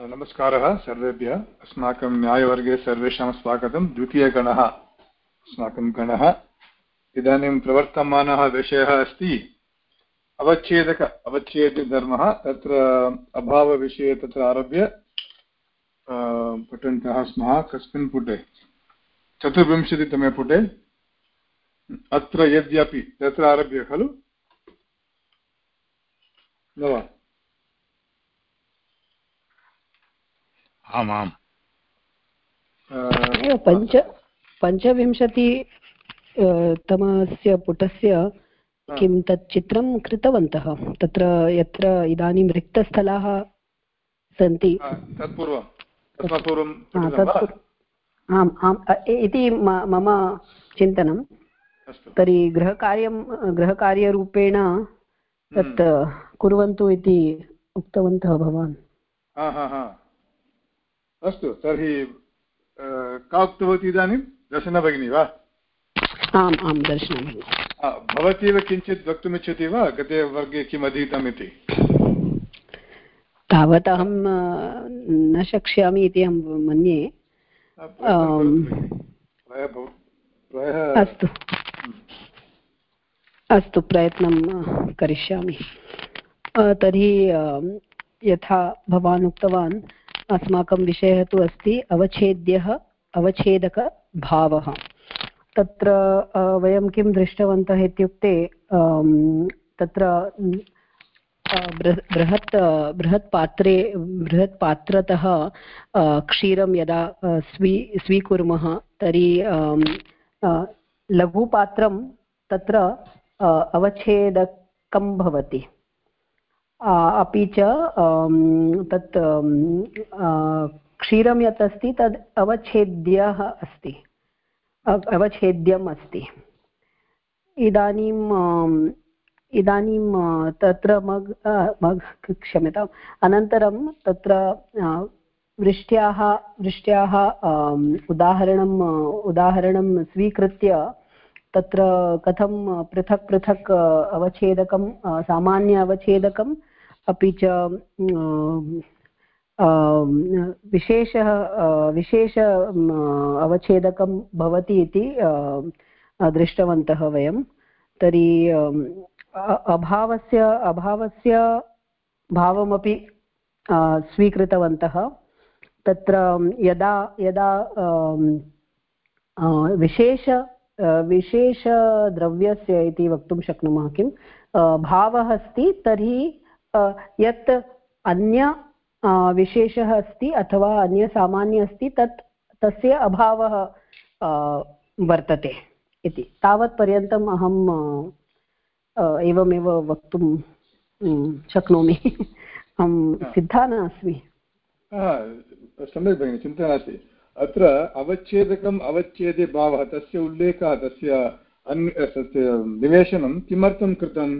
नमस्कारः, सर्वेभ्यः। अस्माकं न्यायवर्गे सर्वेषां स्वागतं। द्वितीयगणः। अस्माकं गणः। इदानीं प्रवर्तमानः विषयः अस्ति, अवच्छेदक, अवच्छेदधर्मः। तत्र अभावविषये तत्र आरभ्य पठन्तः स्मः कस्मिन् पुटे। चतुर्विंशतितमे पुटे। अत्र यद्यपि तत्र आरभ्य, खलु? न वा? आमाम्। पञ्च पञ्चविंशति तमस्य पुटस्य किं तत् चित्रं कृतवन्तः? तत्र यत्र इदानीं रिक्तस्थलाः सन्ति। आम् आम् इति मम चिन्तनं तर्हि गृहकार्यं गृहकार्यरूपेण तत् हम्म। कुर्वन्तु इति उक्तवन्तः भवान्। अस्तु तर्हि का उक्तवती इदानीं? दर्शनभगिनी वा? आम् आं दर्शनभगिनी भवती एव किञ्चित् वक्तुमिच्छति वा? गते वर्गे किम् अधीतम् इति तावत् अहं न शक्ष्यामि इति अहं मन्ये। अस्तु। अस्तु प्रयत्नं करिष्यामि। तर्हि यथा भवान् उक्तवान् अस्माकं विषयः तु अस्ति अवच्छेद्यः अवच्छेदकभावः तत्र वयं किं दृष्टवन्तः इत्युक्ते तत्र बृहत् बृहत् पात्रे क्षीरं यदा स्वी, स्वीकुर्मः, तर्हि लघुपात्रं तत्र अवच्छेदकं भवति। अपि च तत् क्षीरं यत् अस्ति तद् अवच्छेद्यः अस्ति। अवच्छेद्यम् अस्ति। इदानीं इदानीं तत्र मग् मग्, क्षम्यताम्, अनन्तरं तत्र वृष्ट्याः वृष्ट्याः उदाहरणम् उदाहरणं स्वीकृत्य तत्र कथं पृथक् पृथक्, अवच्छेदकं सामान्य अवच्छेदकम् अपि च विशेषः विशेष अवच्छेदकं भवति इति दृष्टवन्तः वयं। तर्हि अभावस्य अभावस्य भावमपि स्वीकृतवन्तः। तत्र, यदा यदा विशेष विशेषद्रव्यस्य इति वक्तुं शक्नुमः किं? भावः अस्ति, तर्हि यत् अन्य विशेषः अस्ति अथवा अन्यसामान्य अस्ति तत् तस्य अभावः वर्तते इति। तावत्पर्यन्तम् अहं एवमेव वक्तुं शक्नोमि। अहं सिद्धा नास्मि सम्यक् भगिनि चिन्ता नास्ति। अत्र अवच्छेदकम् अवच्छेदे भावः तस्य उल्लेखः तस्य अन्य निवेशनं किमर्थं कृतम्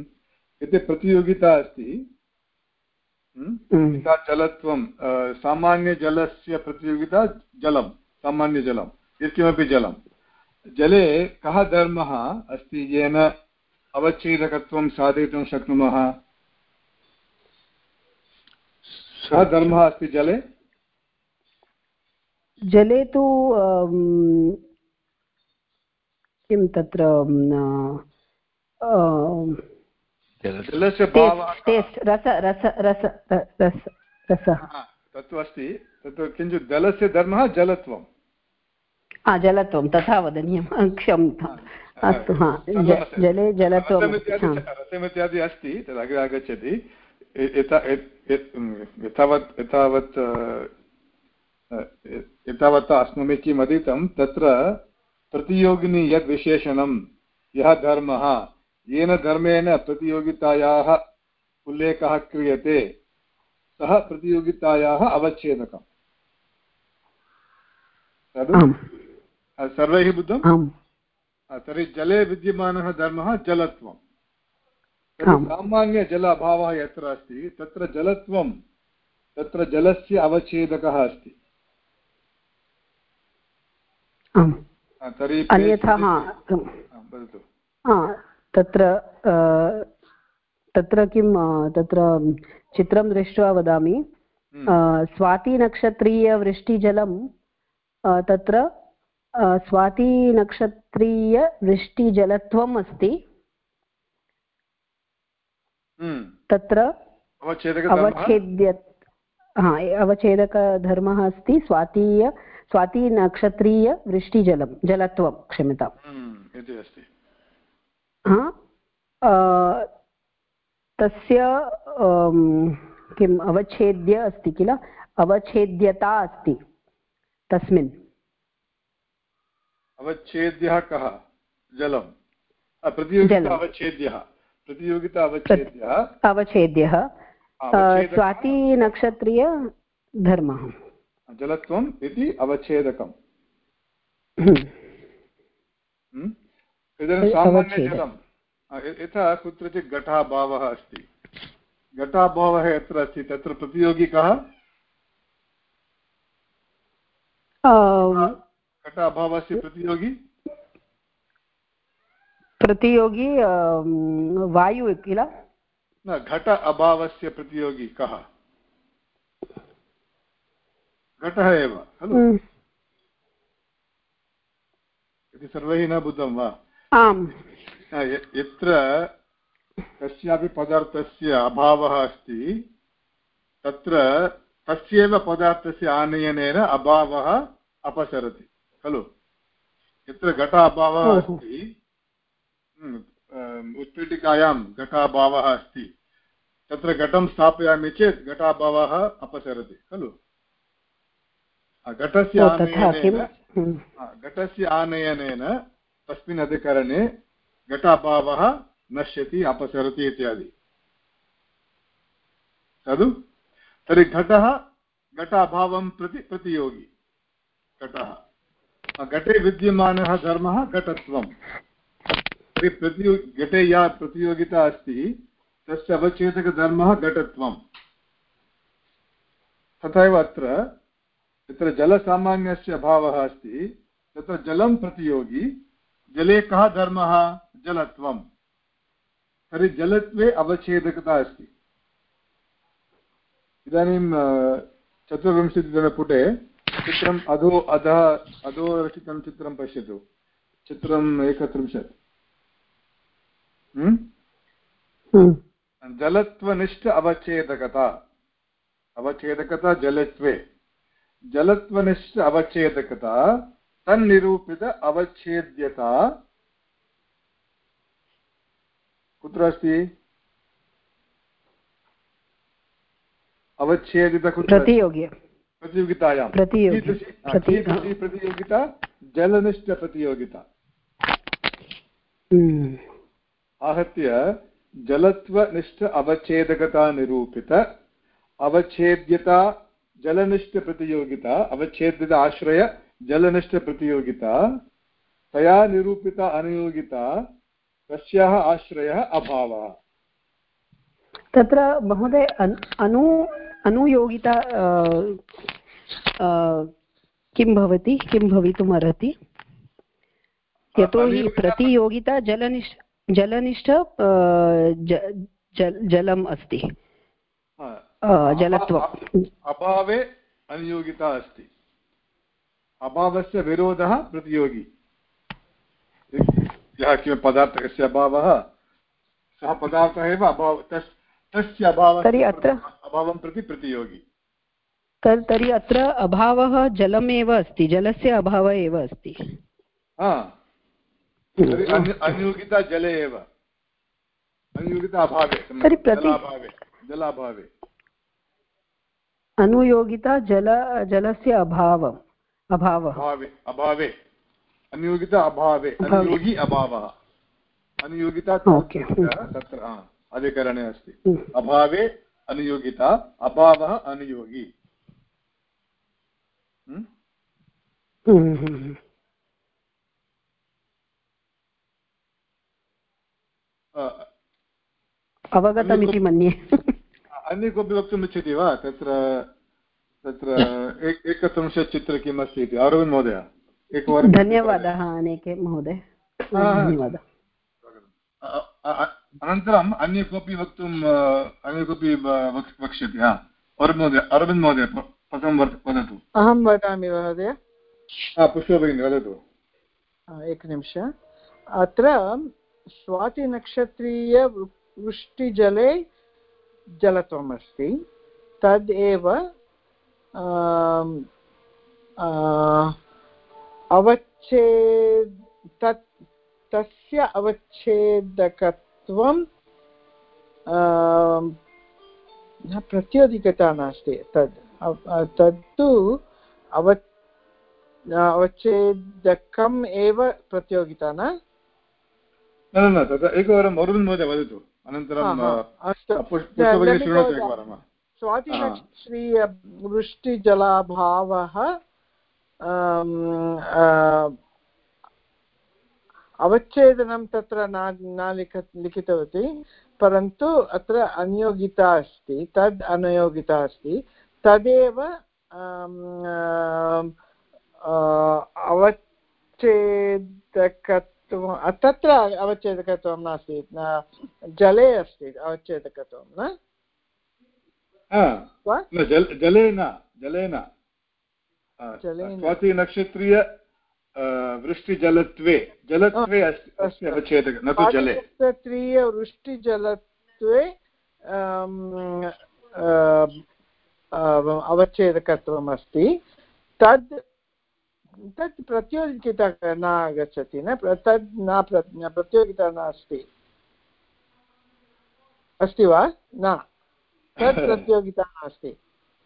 इति प्रतियोगिता अस्ति। जलत्वं सामान्यजलस्य प्रतियोगिता जलं सामान्यजलं यत्किमपि जलं। जले कः धर्मः अस्ति? येन अवच्छेदकत्वं साधयितुं शक्नुमः? सः धर्मः अस्ति जले? जले तु किं तत्र जलस्य तत्तु अस्ति तत् किञ्चित् जलस्य धर्मः जलत्वं जलत्वं तथा वदनीयं क्षम्यताम् अस्तु हा जले जलत्वं रसमित्यादि अस्ति तद् अग्रे आगच्छति। एतावत् एतावत् एतावता अस्माभिः किम् अधीतं तत्र प्रतियोगिनी यद् विशेषणं यः धर्मः येन धर्मेण प्रतियोगितायाः उल्लेखः क्रियते। सः प्रतियोगितायाः अवच्छेदकम्। तद् सर्वैः बुद्धम् तर्हि जले विद्यमानः धर्मः जलत्वं सामान्यजल अभावः यत्र अस्ति तत्र जलत्वं तत्र जलस्य अवच्छेदकः अस्ति। तर्हि अन्यथा तत्र तत्र किं तत्र चित्रं दृष्ट्वा वदामि। हम्म। स्वातिनक्षत्रीयवृष्टिजलं तत्र स्वातिनक्षत्रीयवृष्टिजलत्वम् अस्ति। हम्म। तत्र अवच्छेद्य हा अवच्छेदकधर्मः अस्ति स्वातीय स्वातिनक्षत्रीयवृष्टिजलं जलत्वं क्षम्यताम्। इति अस्ति। तस्य किम् अवच्छेद्य अस्ति किल? अवच्छेद्यता अस्ति। तस्मिन्। अवच्छेद्यः कः? जलं प्रतियोगिता अवच्छेद्यः। प्रतियोगिता अवच्छेद्यः। अवच्छेद्यः। स्वातिनक्षत्रीयधर्मः जलत्वम् इति अवच्छेदकम्। हम्म। हम्म? इदानीं यथा कुत्रचित् घटाभावः अस्ति। घटाभावः यत्र अस्ति तत्र प्रतियोगी कः घटाभावस्य प्रतियोगी? प्रतियोगी वायु किल? न घट अभावस्य प्रतियोगी कः? घटः एव खलु? हम्म। इति सर्वैः न बुद्धं वा? आम्। यत्र कस्यापि पदार्थस्य अभावः अस्ति तत्र तस्यैव पदार्थस्य आनयनेन अभावः अपसरति खलु? यत्र घट अभावः अस्ति हम्म, उत्पीठिकायां घटाभावः अस्ति तत्र घटं स्थापयामि चेत् घटाभावः अपसरति खलु? घटस्य आनयनेन हम्म। घटस्य आनयनेन तस्मिन् अधिकरणे घटाभावः नश्यति, अपसरति इत्यादि। खलु तर्हि घटः, घटाभावं प्रति, प्रतियोगी। घटः। घटे विद्यमानः धर्मः, घटत्वं। तर्हि प्रतियो घटे या प्रतियोगिता अस्ति, तस्य अवच्छेदकधर्मः घटत्वं। तथैव अत्र, यत्र जलसामान्यस्य अभावः अस्ति, तत्र जलं प्रतियोगी जले कः धर्मः? जलत्वं तर्हि जलत्वे अवच्छेदकता अस्ति। इदानीं चतुर्विंशतितमपुटे चित्रम् अधो अधः अधो रचितं चित्रं पश्यतु। चित्रम् एकत्रिंशत्। हम्म? हम्म। जलत्वनिष्ठ अवच्छेदकता। अवच्छेदकता जलत्वे। जलत्वनिष्ठ अवच्छेदकता तन्निरूपित अवच्छेद्यता। कुत्र अस्ति? अवच्छेदित प्रतियोगी। प्रतियोगितायां। प्रतियोगिता? जलनिष्ठप्रतियोगिता हम्म। आहत्य जलत्वनिष्ठ अवच्छेदकता निरूपित अवच्छेद्यता जलनिष्ठप्रतियोगिता अवच्छेद्यता आश्रय जलनिष्ठप्रतियोगिता तया निरूपिता अनुयोगिता तस्याः आश्रयः अभावः। तत्र महोदय अनु अनुयोगिता किं भवति? किं भवितुम् अर्हति यतोहि प्रतियोगिता जलनिष्ठ जलनिष्ठ जलम् अस्ति। जलत्वम्। अभावे अनुयोगिता अस्ति। अभावस्य विरोधः प्रतियोगी। यः किं पदार्थस्य अभावः सः पदार्थः एव अभाव तस् तस्य अभावः अत्र अभावं प्रति प्रतियोगी। तर्हि अत्र अभावः जलमेव अस्ति जलस्य अभावः एव अस्ति। अनुयोगिता जले एव। अनुयोगिता अभावे प्रति जलाभावे। अनुयोगिता जल जलस्य अभावम्। अभावः। अभावे अनुयोगिता अभावे अनुयोगी अभावः। अनुयोगिता तत्र अधिकरणे अस्ति। हम्म। अभावे अनुयोगिता अभावः अनुयोगी। हम्म? हम्म, अवगतमिति मन्ये। अन्य कोऽपि वक्तुम् इच्छति वा? तत्र तत्र एकत्रिंशत् चित्र किम् अस्ति इति। अरविन्द महोदय एकवारं धन्यवादः अनेके महोदय। धन्यवादः। अनन्तरम् अन्य कोऽपि वक्तुम् अन्य कोऽपि वक्ष्यति हा? अरविन्द् महोदय प्रथमं वदतु। अहं वदामि महोदय। पुष्पा भगिनी वदतु। एकनिमिष अत्र स्वातिनक्षत्रीयवृष्टिजले जलत्वम् अस्ति तद् एव अवच्छेद तत् तस्य अवच्छेदकत्वं प्रत्योदिकता नास्ति तद् तत्तु अव अवच्छेदकम् एव प्रतियोगिता न? न न तदा एकवारम् अरुण् महोदय वदतु अनन्तरं स्वातिनक्षत्रीयवृष्टिजलाभावः अवच्छेदनं तत्र न लिख लिखितवती परन्तु अत्र अनियोगिता अस्ति तद् अनियोगिता अस्ति तदेव अवच्छेदकत्वं तत्र अवच्छेदकत्वं नास्ति जले अस्ति अवच्छेदकत्वं न? न जले न स्वातिनक्षत्रीय वृष्टिजलत्वे। जलत्वे अस्ति। अवच्छेदक न तु जले। वृष्टिजलत्वे अवच्छेदकत्वम् अस्ति। तद् तत् प्रतियोगिता न आगच्छति न तद् न प्रतियोगिता नास्ति। अस्ति वा? न। तत् प्रतियोगिता नास्ति।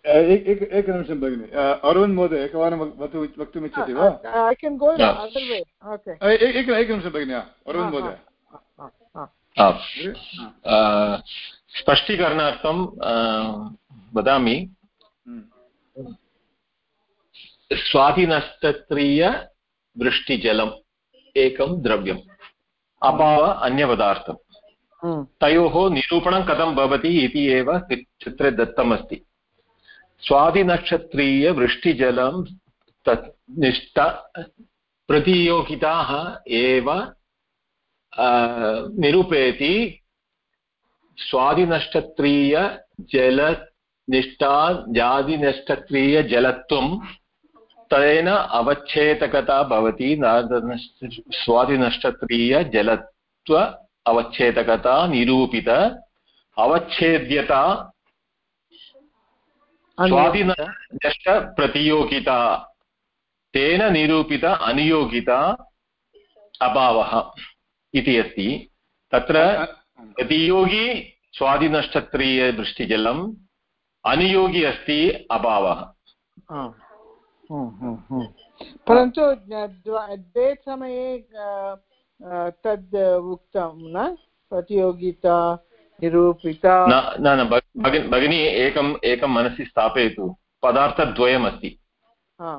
एकनिमिषं भगिनि। अरविन्द् महोदय एकवारं वक्तुम् इच्छति वा? एकनिमिषं भगिनि अरविन्द् महोदय। स्पष्टीकरणार्थं वदामि। स्वाधिनस्तत्रीयवृष्टिजलम् एकं द्रव्यम्। अभाव अन्यपदार्थम्। तयोः निरूपणं कथं भवति इति एव चित्रे दत्तमस्ति। स्वादिनक्षत्रीयवृष्टिजलं तत् निष्ठ प्रतियोगिताः एव निरूपयति। स्वादिनक्षत्रीयजलनिष्ठा, जादिनक्षत्रीयजलत्वं तेन अवच्छेदकता भवति। स्वादिनक्षत्रीयजलत्व अवच्छेदकता निरूपित अवच्छेद्यता स्वाधीनप्रतियोगिता तेन निरूपित अनियोगिता अभावः इति अस्ति। तत्र प्रतियोगी स्वादिनक्षत्रीयदृष्टिजलम् अनियोगी अस्ति अभावः। परन्तु द्वे समये तद् उक्तं न? प्रतियोगिता निरूपिता। न न भगिनी एकम् एकं मनसि स्थापयतु। पदार्थद्वयमस्ति।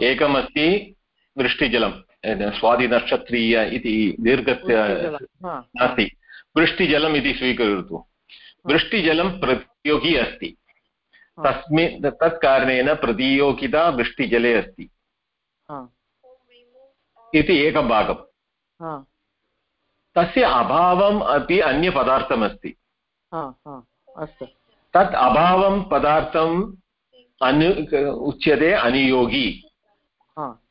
एकमस्ति वृष्टिजलं स्वादिनक्षत्रीय इति दीर्घस्य नास्ति। वृष्टिजलम् इति स्वीकरोतु वृष्टिजलं प्रतियोगी अस्ति। तस्मिन् तत् कारणेन प्रतियोगिता वृष्टिजले अस्ति। इति एकं भागं तस्य अभावम् अपि अन्यपदार्थमस्ति। अस्तु। तत् अभावं पदार्थम् अनु उच्यते अनियोगी।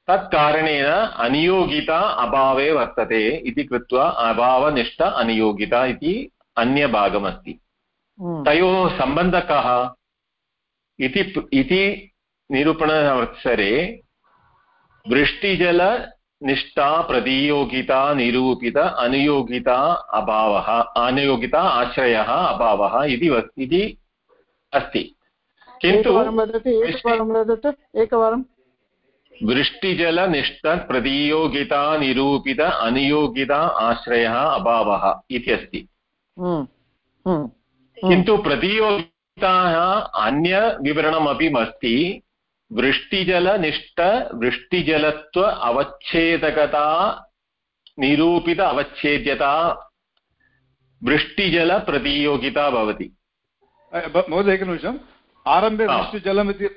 तत् कारणेन अनियोगिता अभावे वर्तते इति कृत्वा अभावनिष्ठ अनियोगिता इति अन्यभागमस्ति। हम्म। तयोः सम्बन्धः कः इति निरूपणावसरे वृष्टिजल निष्ठा प्रतियोगिता निरूपित अनुयोगिता अभावः अनुयोगिता आश्रयः अभावः इति अस्ति। किन्तु एकवारं वृष्टिजलनिष्ठ प्रतियोगिता निरूपित अनुयोगिता आश्रयः अभावः इति अस्ति। हम्म, हम्म, हम्म। किन्तु प्रतियोगिताः अन्यविवरणमपि अस्ति। वृष्टिजलनिष्ठ वृष्टिजलत्व अवच्छेदकता निरूपित अवच्छेद्यता वृष्टिजलप्रतियोगिता भवति महोदय एकनिमिषम् आरम्भे वृष्टिजलम् इति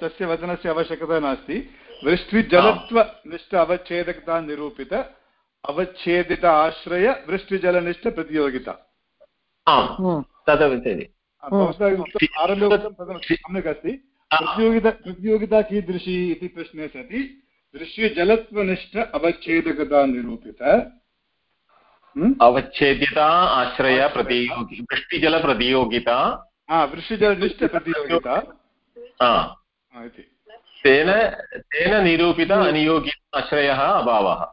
तस्य वचनस्य आवश्यकता नास्ति वृष्टिजलत्वनिष्ठ अवच्छेदकता निरूपित अवच्छेदित आश्रय वृष्टिजलनिष्ठ प्रतियोगिता आम् तदवच्छेदि भवता उक्तम् आरम्भे उक्तं तद् सम्यक् अस्ति प्रतियोगिता प्रतियोगिता कीदृशी इति प्रश्ने सति दृश्यजलत्वनिष्ठ अवच्छेदकता निरूपित अवच्छेद्यता आश्रय प्रतियोगि वृष्टिजलप्रतियोगिता। वृष्टिजलनिष्ठप्रतियोगिता। इति। तेन तेन निरूपित अनियोगित आश्रयः अभावः।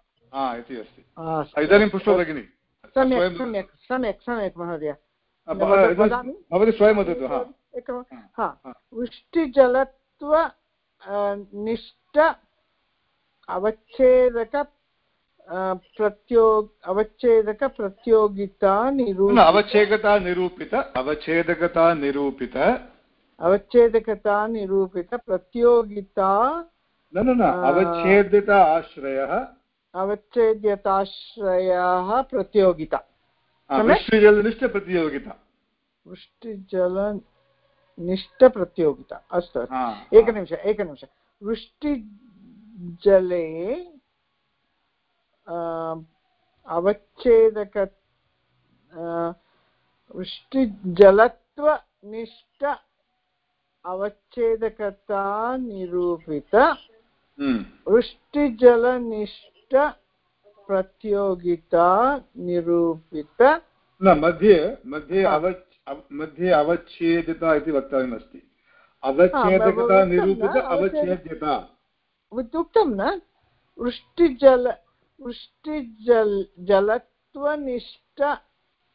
इति अस्ति। इदानीं पुष्पा भगिनि। सम्यक् सम्यक् सम्यक् सम्यक् महोदय। भवती स्वयं वदतु हा। वृष्टिजलत्व निष्ठ अवच्छेदक प्रत्योग अवच्छेदकप्रतियोगिता निरूप अवच्छेदकता निरूपित अवच्छेदकता निरूपित। अवच्छेदकता निरूपित प्रतियोगिता न न न अवच्छेदित आश्रयः। अवच्छेद्यताश्रयः प्रतियोगिता। वृष्टिजलनिष्ठप्रतियोगिता वृष्टिजलनिष्ठप्रतियोगिता अस्तु अस्तु। एकनिमिष एकनिमिष। वृष्टिजले अवच्छेदक वृष्टिजलत्वनिष्ठ अवच्छेदकता निरूपित। हम्म। वृष्टिजलनिष्ठ प्रतियोगिता निरूपित। न मध्ये मध्ये मध्ये अवच्छेदता इति वक्तव्यमस्ति अवच्छेदकता निरूपित अवच्छेद्यता। उक्तं न? वृष्टिजल वृष्टिजल जलत्वनिष्ठ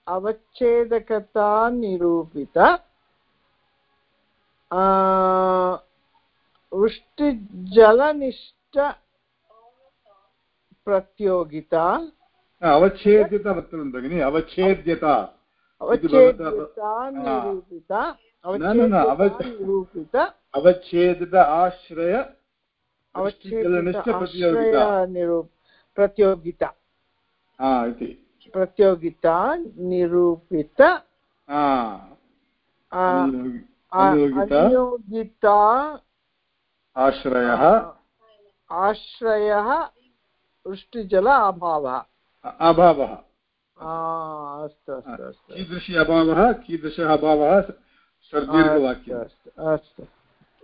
अवच्छेदकता निरूपित वृष्टिजलनिष्ठ प्रतियोगिता। अवच्छेद्यता वक्तव्यं भगिनि अवच्छेद्यता। अवच्छेदित आश्रय प्रतियोगिता इति प्रतियोगिता निरूपित अनियोगिता आश्रयः आश्रयः वृष्टिजल अभावः अभावः अस्तु अस्तु। अस्तु कीदृशी अभावः कीदृशः अभावः? अस्तु अस्तु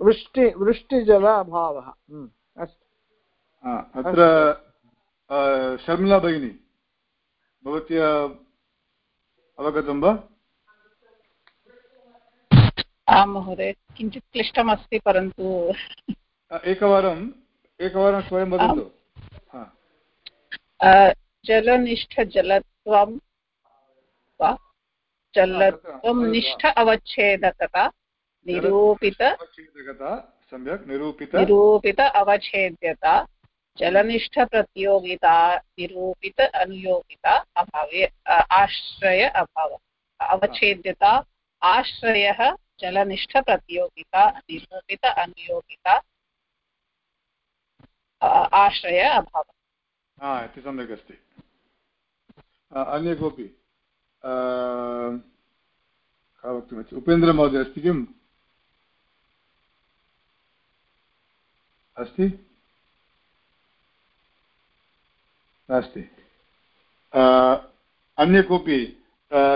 वृष्टि वृष्टिजल अभावः हम्म, अस्तु। अत्र शर्मिला भगिनी भवत्या अवगतं वा? आं महोदय किञ्चित् क्लिष्टमस्ति परन्तु। एकवारम् एकवारं स्वयं वदतु। जलनिष्ठजलत्वं वा जलत्वं निष्ठ अवच्छेदकता निरूपित सम्यक् निरूपित। निरूपित अवच्छेद्यता जलनिष्ठप्रतियोगिता निरूपित अनुयोगिता अभावे आश्रय अभाव। अवच्छेद्यता आश्रयः जलनिष्ठप्रतियोगिता निरूपित अनुयोगिता आश्रय अभावः। इति सम्यक् अस्ति। अन्य कोऽपि का वक्तुमिच्छति उपेन्द्रमहोदय अस्ति किम्? अस्ति? नास्ति। अन्य कोऽपि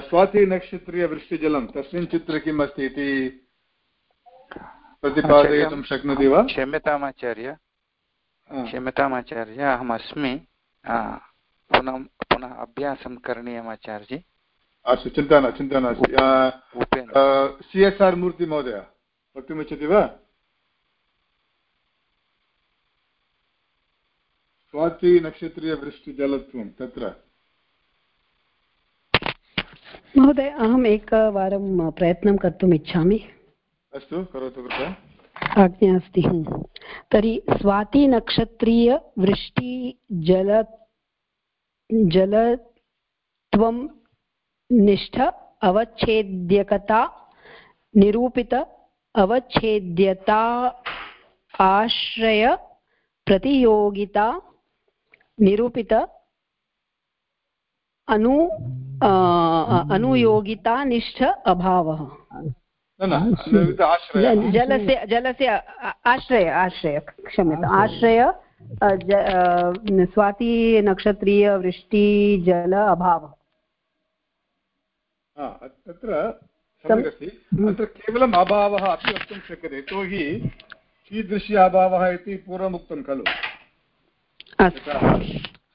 स्वातिनक्षत्रीयवृष्टिजलं तस्मिन् चित्रे किम् अस्ति इति प्रतिपादयितुं शक्नोति वा? क्षम्यतामाचार्य क्षम्यतामाचार्य अहमस्मि पुनः पुनः अभ्यासं करणीयम् आचार्यजी। अस्तु चिन्ता न चिन्ता नास्ति। सि एस् आर् मूर्तिमहोदय वक्तुमिच्छति वा? स्वातिनक्षत्रीयवृष्टिजलत्वं तत्र। महोदय अहम् एकवारं प्रयत्नं कर्तुम् इच्छामि। अस्तु करोतु कृपया। आज्ञा अस्ति। तर्हि स्वातिनक्षत्रीयवृष्टिजल जलत्वं निष्ठ अवच्छेद्यकता निरूपित अवच्छेद्यता आश्रय प्रतियोगिता निरूपित अनु अनुयोगितानिष्ठ अभावः। जलस्य जलस्य आश्रय आश्रय क्षम्यता आश्रय स्वातिनक्षत्रीयवृष्टिजल अभावः। तत्र अस्ति अत्र केवलम् अभावः अपि वक्तुं शक्यते यतोहि कीदृशी अभावः इति पूर्वमुक्तं खलु।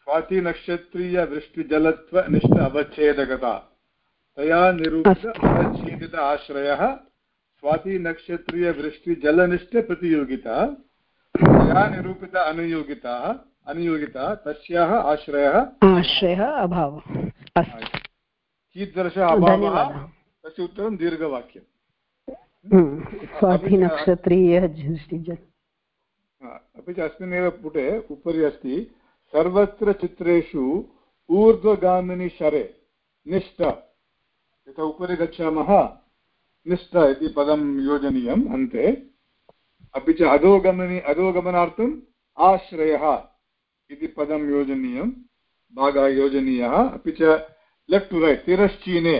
स्वातिनक्षत्रीयवृष्टिजलत्वनिष्ठ अवच्छेदकता। तया निरूपित अवच्छेदित आश्रयः स्वातिनक्षत्रीयवृष्टिजलनिष्ठप्रतियोगिता तया निरूपित अनुयोगिता अनुयोगिता तस्याः आश्रयः। आश्रयः अभावः। कीदृशः अभावः? तस्य उत्तरं दीर्घवाक्यम्। हम्म, स्वातिनक्षत्रीयः अपि च अस्मिन्नेव पुटे उपरि अस्ति सर्वत्र चित्रेषु ऊर्ध्वगामिनि शरे निष्ठ। यथा उपरि गच्छामः निष्ठ इति पदं योजनीयम् अन्ते। अपि च अधोगमनि अधोगमनार्थम् आश्रयः इति पदं योजनीयं भागः योजनीयः अपि च लेफ्ट् टु रैट् तिरश्चीने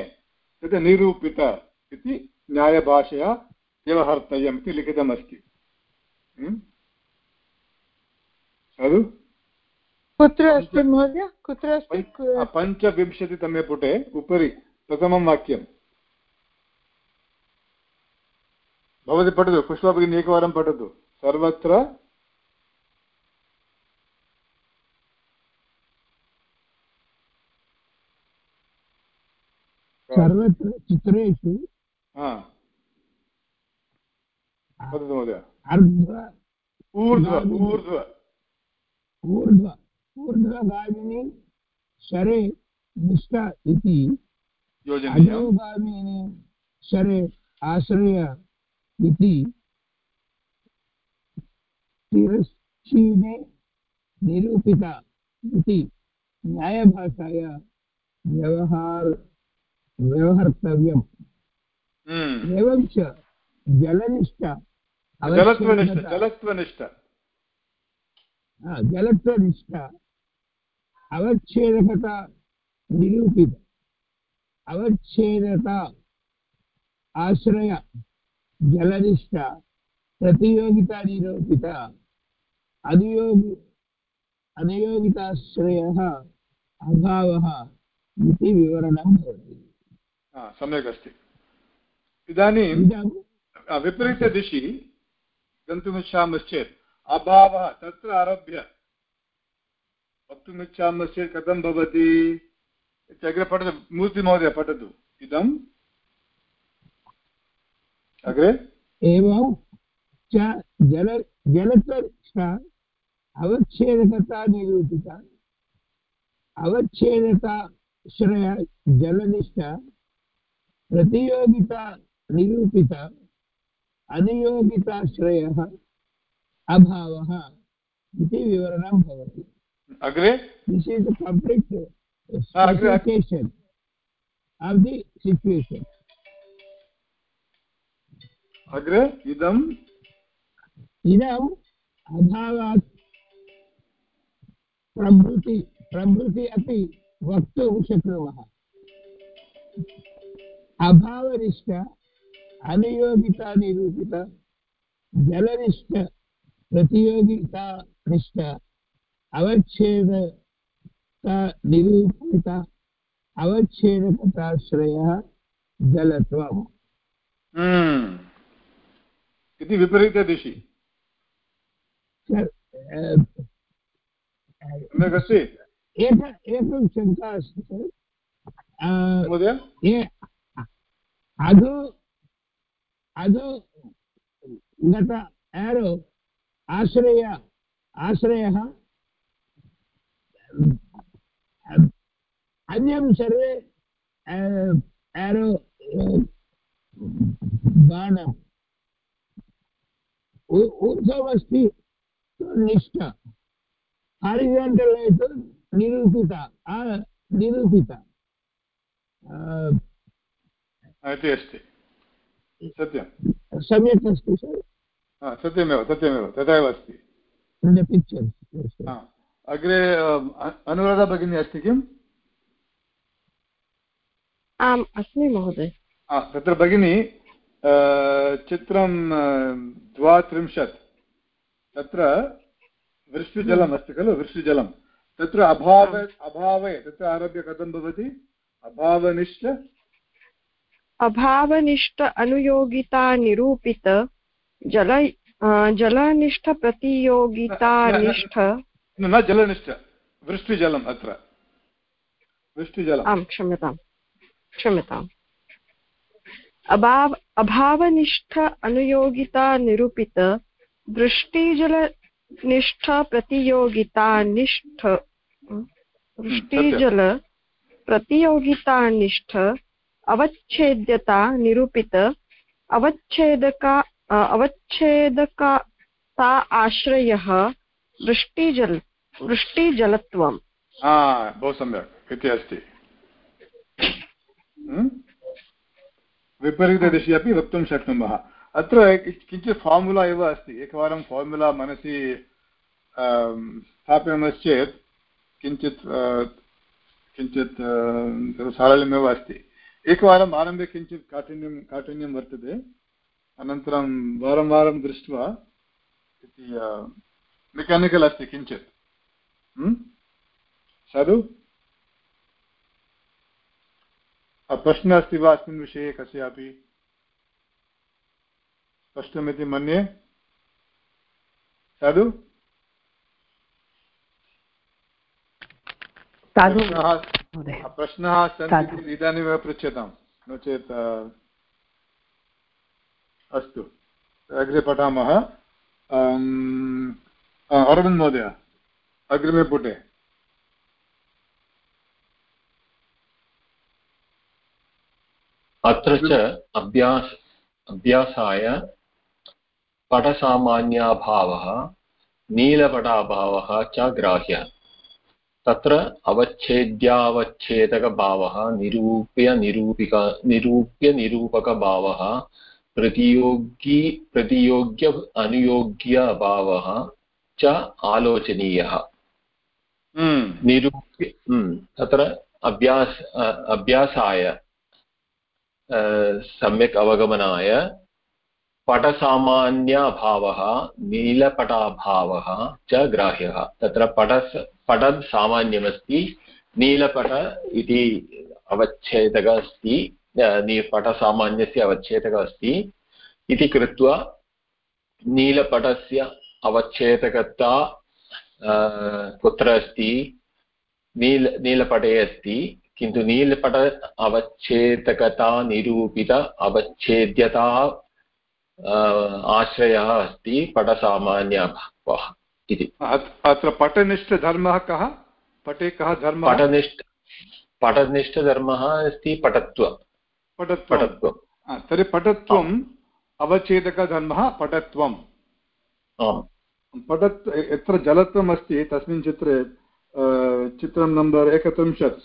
तत् निरूपित इति न्यायभाषया व्यवहर्तव्यम् इति लिखितमस्ति। खलु कुत्र अस्ति महोदय? कुत्र अस्ति? पञ्चविंशतितमे पुटे उपरि प्रथमं वाक्यं भवती पठतु पुष्पा भगिनी एकवारं पठतु। सर्वत्र सर्वत्र चित्रेषु वदतु महोदय। अर्ध्व। ऊर्ध्व ऊर्ध्व। ऊर्ध्व। ऊर्ध्वगामिनी शरे निष्ठा इति। अधोगामिनी शरे आश्रय। इति तिरश्चीने निरूपिता इति न्यायभाषाया व्यवहार व्यवहर्तव्यम्। हम्म। एवं च जलनिष्ठ जलत्वनिष्ठ जलत्वनिष्ठ। अवच्छेदकता निरूपित। अवच्छेदता आश्रय। जलनिष्ठ प्रतियोगिता निरूपित अनुयोगि अनुयोगिताश्रयः अभावः इति विवरणं भवति सम्यक् अस्ति इदानीं विपरीतदिशि गन्तुमिच्छामश्चेत् अभावः तत्र आरभ्य वक्तुमिच्छामश्चेत् कथं भवति अग्रे पठतु मूर्तिमहोदय पठतु इदम् अग्रे? एवं च जल जलतर्ष अवच्छेदकता निरूपिता अवच्छेदता श्रय जलनिष्ठ प्रतियोगिता निरूपित। अनुयोगिताश्रयः अभावः इति विवरणं भवति। अग्रे? This is the complete of the situation अग्रे इदम् इदम् अभावात् प्रभृति प्रभृति अपि वक्तुं शक्नुमः अभावनिष्ठ अनुयोगिता निरूपित जलनिष्ठ प्रतियोगिता निष्ठ अवच्छेदता निरूपित अवच्छेदकताश्रयः जलत्वम् हम्म। इति विपरीतदिशि सम्यक् अस्ति एक एकं शङ्का अस्ति महोदय? अधो अधो गत एरो आश्रय आश्रयः अन्यं सर्वे एरो बाणम् ऊर्ध्वमस्ति निष्ठ हारिजाण्टल् निरूपिता निरूपिता इति अस्ति सत्यं। सम्यक् अस्ति सत्यमेव सत्यमेव तथा एव अस्ति अग्रे अनुराधा भगिनी अस्ति किम्? आम् अस्मि महोदय। तत्र भगिनी चित्रं द्वात्रिंशत्। तत्र वृष्टिजलम् अस्ति खलु वृष्टिजलं तत्र अभाव अभावे तत्र आरभ्य कथं भवति? अभावनिश्च अभावनिष्ठ अनुयोगिता निरूपित जल जलनिष्ठ प्रतियोगितानिष्ठ न जलनिष्ठ। वृष्टिजलम् अत्र। वृष्टिजलम्। आम् क्षम्यताम्। क्षम्यताम्। अभाव अभावनिष्ठ अनुयोगिता निरूपित वृष्टिजलनिष्ठ प्रतियोगितानिष्ठ वृष्टिजल प्रतियोगितानिष्ठ अवच्छेद्यता निरूपित अवच्छेदका अवच्छेदकता आश्रयः वृष्टिजल वृष्टिजलत्वम् बहु सम्यक् इति अस्ति। विपरीतदिशि अपि वक्तुं शक्नुमः। अत्र किञ्चित् फार्मुला एव अस्ति। एकवारं फार्मुला मनसि स्थापयामश्चेत् किञ्चित् किञ्चित् सारल्यमेव अस्ति। एकवारम् आरम्भे किञ्चित् काठिन्यं काठिन्यं वर्तते। अनन्तरं वारं वारं दृष्ट्वा इति मेकानिकल् अस्ति किञ्चित्। साधु? प्रश्नः अस्ति वा अस्मिन् विषये कस्यापि? स्पष्टमिति मन्ये? साधु? प्रश्नाः सन्ति इदानीमेव पृच्छताम्। नो चेत् अस्तु। अग्रे पठामः। अरविन्द महोदय अग्रिमे पुटे। अत्र च अभ्यास अभ्यासाय पटसामान्याभावः नीलपटाभावः च ग्राह्यः। तत्र अवच्छेद्यावच्छेदकभावः निरूप्य निरूपिक निरूप्य निरूपकभावः प्रतियोगी प्रतियोग्य अनुयोग्यभावः च आलोचनीयः। हम्म। निरूप्य हम्म, तत्र अभ्यास अभ्यासाय सम्यक् अवगमनाय। पटसामान्यभावः नीलपटाभावः च ग्राह्यः। तत्र पटस् पटद् सामान्यमस्ति, नीलपट इति अवच्छेदकः अस्ति पटसामान्यस्य अवच्छेदकः अस्ति। इति कृत्वा नीलपटस्य अवच्छेदकता कुत्र अस्ति? नील, नीलपटे अस्ति। किन्तु नीलपट अवच्छेदकता निरूपित अवच्छेद्यता आश्रयः अस्ति पटसामान्यभावः इति। अत्र पटनिष्ठधर्मः कः? पटे कः धर्मः? पटनिष्ठ पटनिष्ठधर्मः अस्ति पटत्व। पटत्वं तर्हि पटत्वम् अवच्छेदकधर्मः पटत्वम्। पटत् यत्र जलत्वम् अस्ति तस्मिन् चित्रे चित्रं नम्बर् एकत्रिंशत्।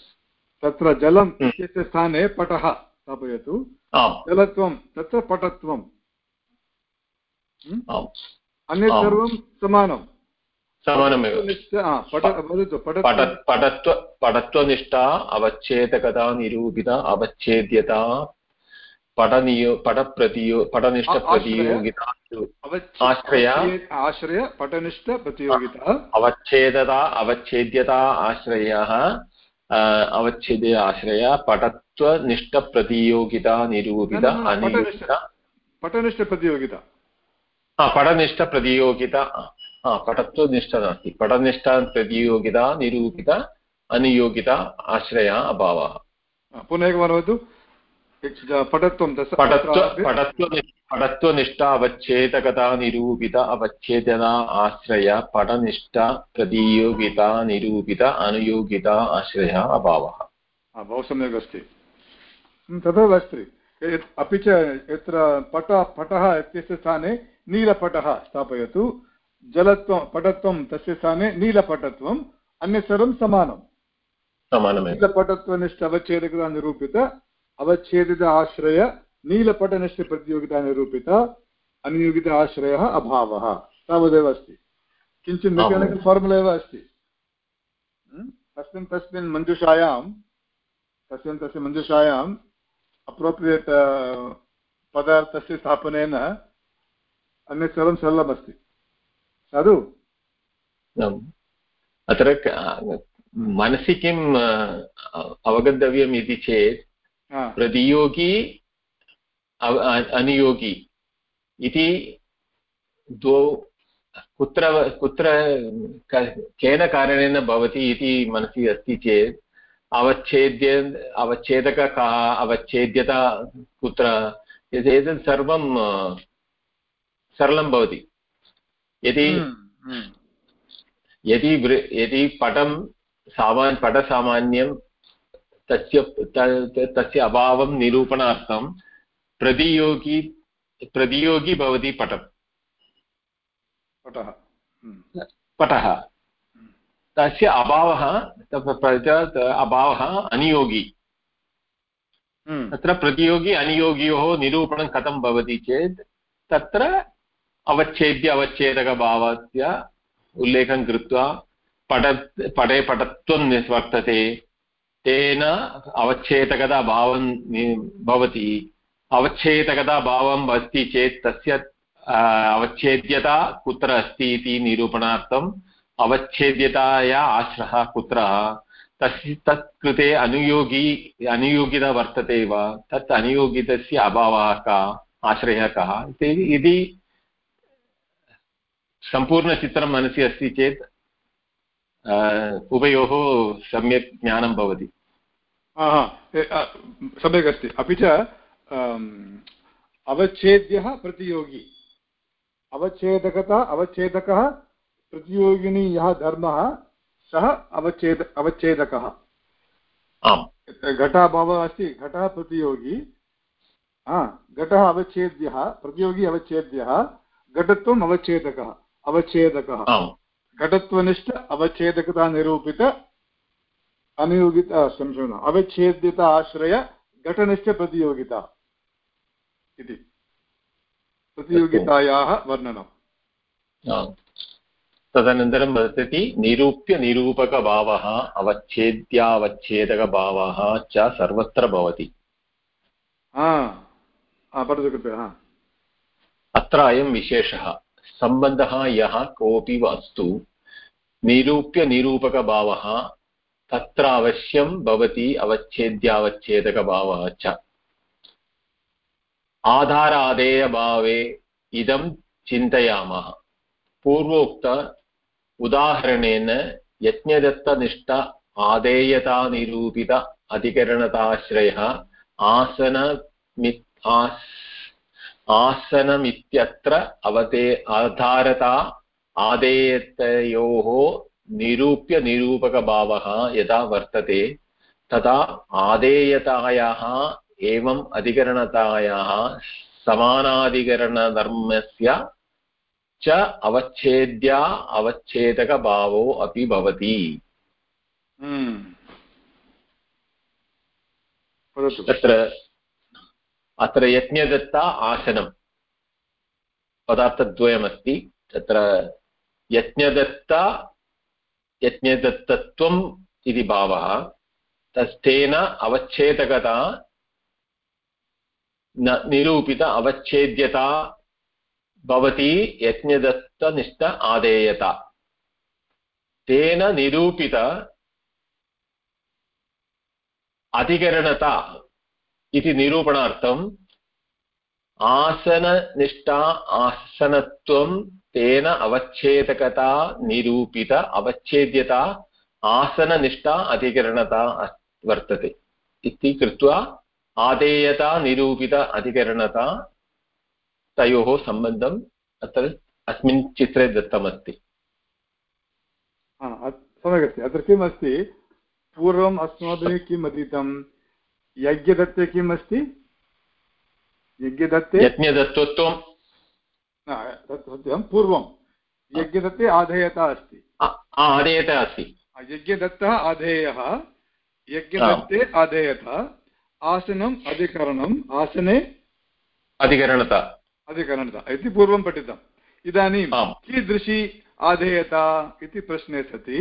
तत्र जलम् हम्म। इत्यस्य स्थाने पटः स्थापयतु। जलत्वं तत्र पटत्वम्? अन्यत् सर्वं समानं पटत्वनिष्ठा अवच्छेदकता निरूपिता अवच्छेद्यता पठनियो पठप्रतियो पठनिष्ठप्रतियोगिता आश्रय। आश्रय। पठनिष्ठप्रतियोगिता अवच्छेदता अवच्छेद्यता आश्रयः अवच्छेदे आश्रय पटत्वनिष्ठप्रतियोगिता निरूपित अनिरूपिता पटनिष्ठप्रतियोगिता पटनिष्ठप्रतियोगिता पटत्वनिष्ठ नास्ति पटनिष्ठप्रतियोगिता निरूपित अनुयोगिता आश्रय अभावः पुनः एकवारं वदतु पटत्वं पटत्वनिष्ठा अवच्छेदकता निरूपित अवच्छेदना आश्रय पटनिष्ठा प्रतियोगिता निरूपित अनुयोगिता आश्रयः अभावः। बहु सम्यक् अस्ति। तथैव अस्ति अपि च यत्र पट पटः इत्यस्य स्थाने नीलपटः स्थापयतु जलत्वं पटत्वं तस्य स्थाने नीलपटत्वम् अन्यत् सर्वं समानं नीलपटत्वनिष्ठ अवच्छेदकता निरूपित अवच्छेदित आश्रय नीलपटनिष्ठप्रतियोगिता निरूपिता अनुयोगित आश्रयः अभावः। तावदेव अस्ति। किञ्चित् मेकानिकल् फार्मुला एव अस्ति। तस्मिन् तस्मिन् मञ्जुषायां तस्मिन् तस्य मञ्जुषायाम् अप्रोप्रियेट् पदार्थस्य स्थापनेन अन्यत् सर्वं सरलमस्ति। साधु? अत्र मनसि किम् अवगन्तव्यम् इति चेत् प्रतियोगी अनुयोगी इति द्वौ कुत्र कुत्र केन कारणेन भवति इति मनसि अस्ति चेत् अवच्छेद्य अवच्छेदक कः अवच्छेद्यता कुत्र एतत् सर्वं सरलं भवति यदि हम्म, हम्म। यदि यदि पटं सामान् पटसामान्यं तस्य तस्य अभावं निरूपणार्थं प्रतियोगी प्रतियोगी भवति पटं। पटः। पटः। तस्य अभावः अभावः अनियोगी। हम्म। तत्र प्रतियोगी अनियोगियोः निरूपणं कथं भवति चेत् तत्र अवच्छेद्य अवच्छेदकभावस्य उल्लेखं कृत्वा पट पटे पटत्वं वर्तते तेन अवच्छेदकता भावं भवति। अवच्छेदकता भावम् अस्ति चेत् तस्य अवच्छेद्यता कुत्र अस्ति इति निरूपणार्थम् अवच्छेद्यताया आश्रः कुत्र? तस्य तत् कृते अनुयोगी, अनुयोगिता वर्तते वा? तत् अनुयोगितस्य अभावः कः? आश्रयः कः? इति सम्पूर्णचित्रं मनसि अस्ति चेत् उभयोः सम्यक् ज्ञानं भवति। सम्यक् अस्ति अपि च अवच्छेद्यः प्रतियोगी। अवच्छेदकता अवच्छेदकः प्रतियोगिनी यः धर्मः सः अवच्छेद अवच्छेदकः। घटाभावः अस्ति घटः प्रतियोगी। घटः अवच्छेद्यः प्रतियोगी अवच्छेद्यः घटत्वम् अवच्छेदकः अवच्छेदकः। घटत्वनिष्ठ अवच्छेदकता निरूपित अनुयोगित क्षम्यताम् अवच्छेद्यता आश्रय घटनिष्ठ प्रतियोगिता इति। प्रतियोगितायाः वर्णनम्। तदनन्तरं वदति निरूप्य निरूपकभावः अवच्छेद्यावच्छेदकभावः च सर्वत्र भवति। अत्र अयं विशेषः। सम्बन्धः यः कोऽपि वस्तु निरूप्य निरूपकभावः तत्र अवश्यं भवति अवच्छेद्यावच्छेदकभावः च। आधारादेयभावे इदं चिन्तयामः। पूर्वोक्त उदाहरणेन यज्ञदत्तनिष्ठ आदेयतानिरूपित अधिकरणताश्रयः आसनमि आसनमित्यत्र अवते, आधारता आदेयतयोः निरूप्य निरूपकभावः यदा वर्तते तदा आदेयतायाः एवम् अधिकरणतायाः समानाधिकरणधर्मस्य च अवच्छेद्या अवच्छेदकभावो अपि भवति। हम्म। तत्र अत्र यज्ञदत्ता आसनं पदार्थद्वयमस्ति। तत्र यज्ञदत्ता यज्ञदत्तत्वम् इति भावः। तस्तेन अवच्छेदकता, न निरूपित अवच्छेद्यता भवति यज्ञदत्तनिष्ठ आदेयता। तेन निरूपित अधिकरणता इति निरूपणार्थम् आसननिष्ठा आसनत्वं तेन अवच्छेदकता निरूपित अवच्छेद्यता आसननिष्ठा अधिकरणता वर्तते। इति कृत्वा आदेयता निरूपित अधिकरणता तयोः सम्बन्धम् अत्र अस्मिन् चित्रे दत्तमस्ति। सम्यक् अस्ति। अत्र किम् अस्ति पूर्वम् अस्माभिः किम् अधीतं? यज्ञदत्ते किम् अस्ति यज्ञदत्ते? यज्ञदत्तत्वं सत्यं पूर्वं यज्ञदत्ते आधेयता अस्ति। आधेयता अस्ति। यज्ञदत्तः आधेयः यज्ञदत्ते आधेयता आसनम् अधिकरणम् आसने अधिकरणता। अधिकरणता इति पूर्वं पठितम् इदानीं कीदृशी आधेयता इति प्रश्ने सति?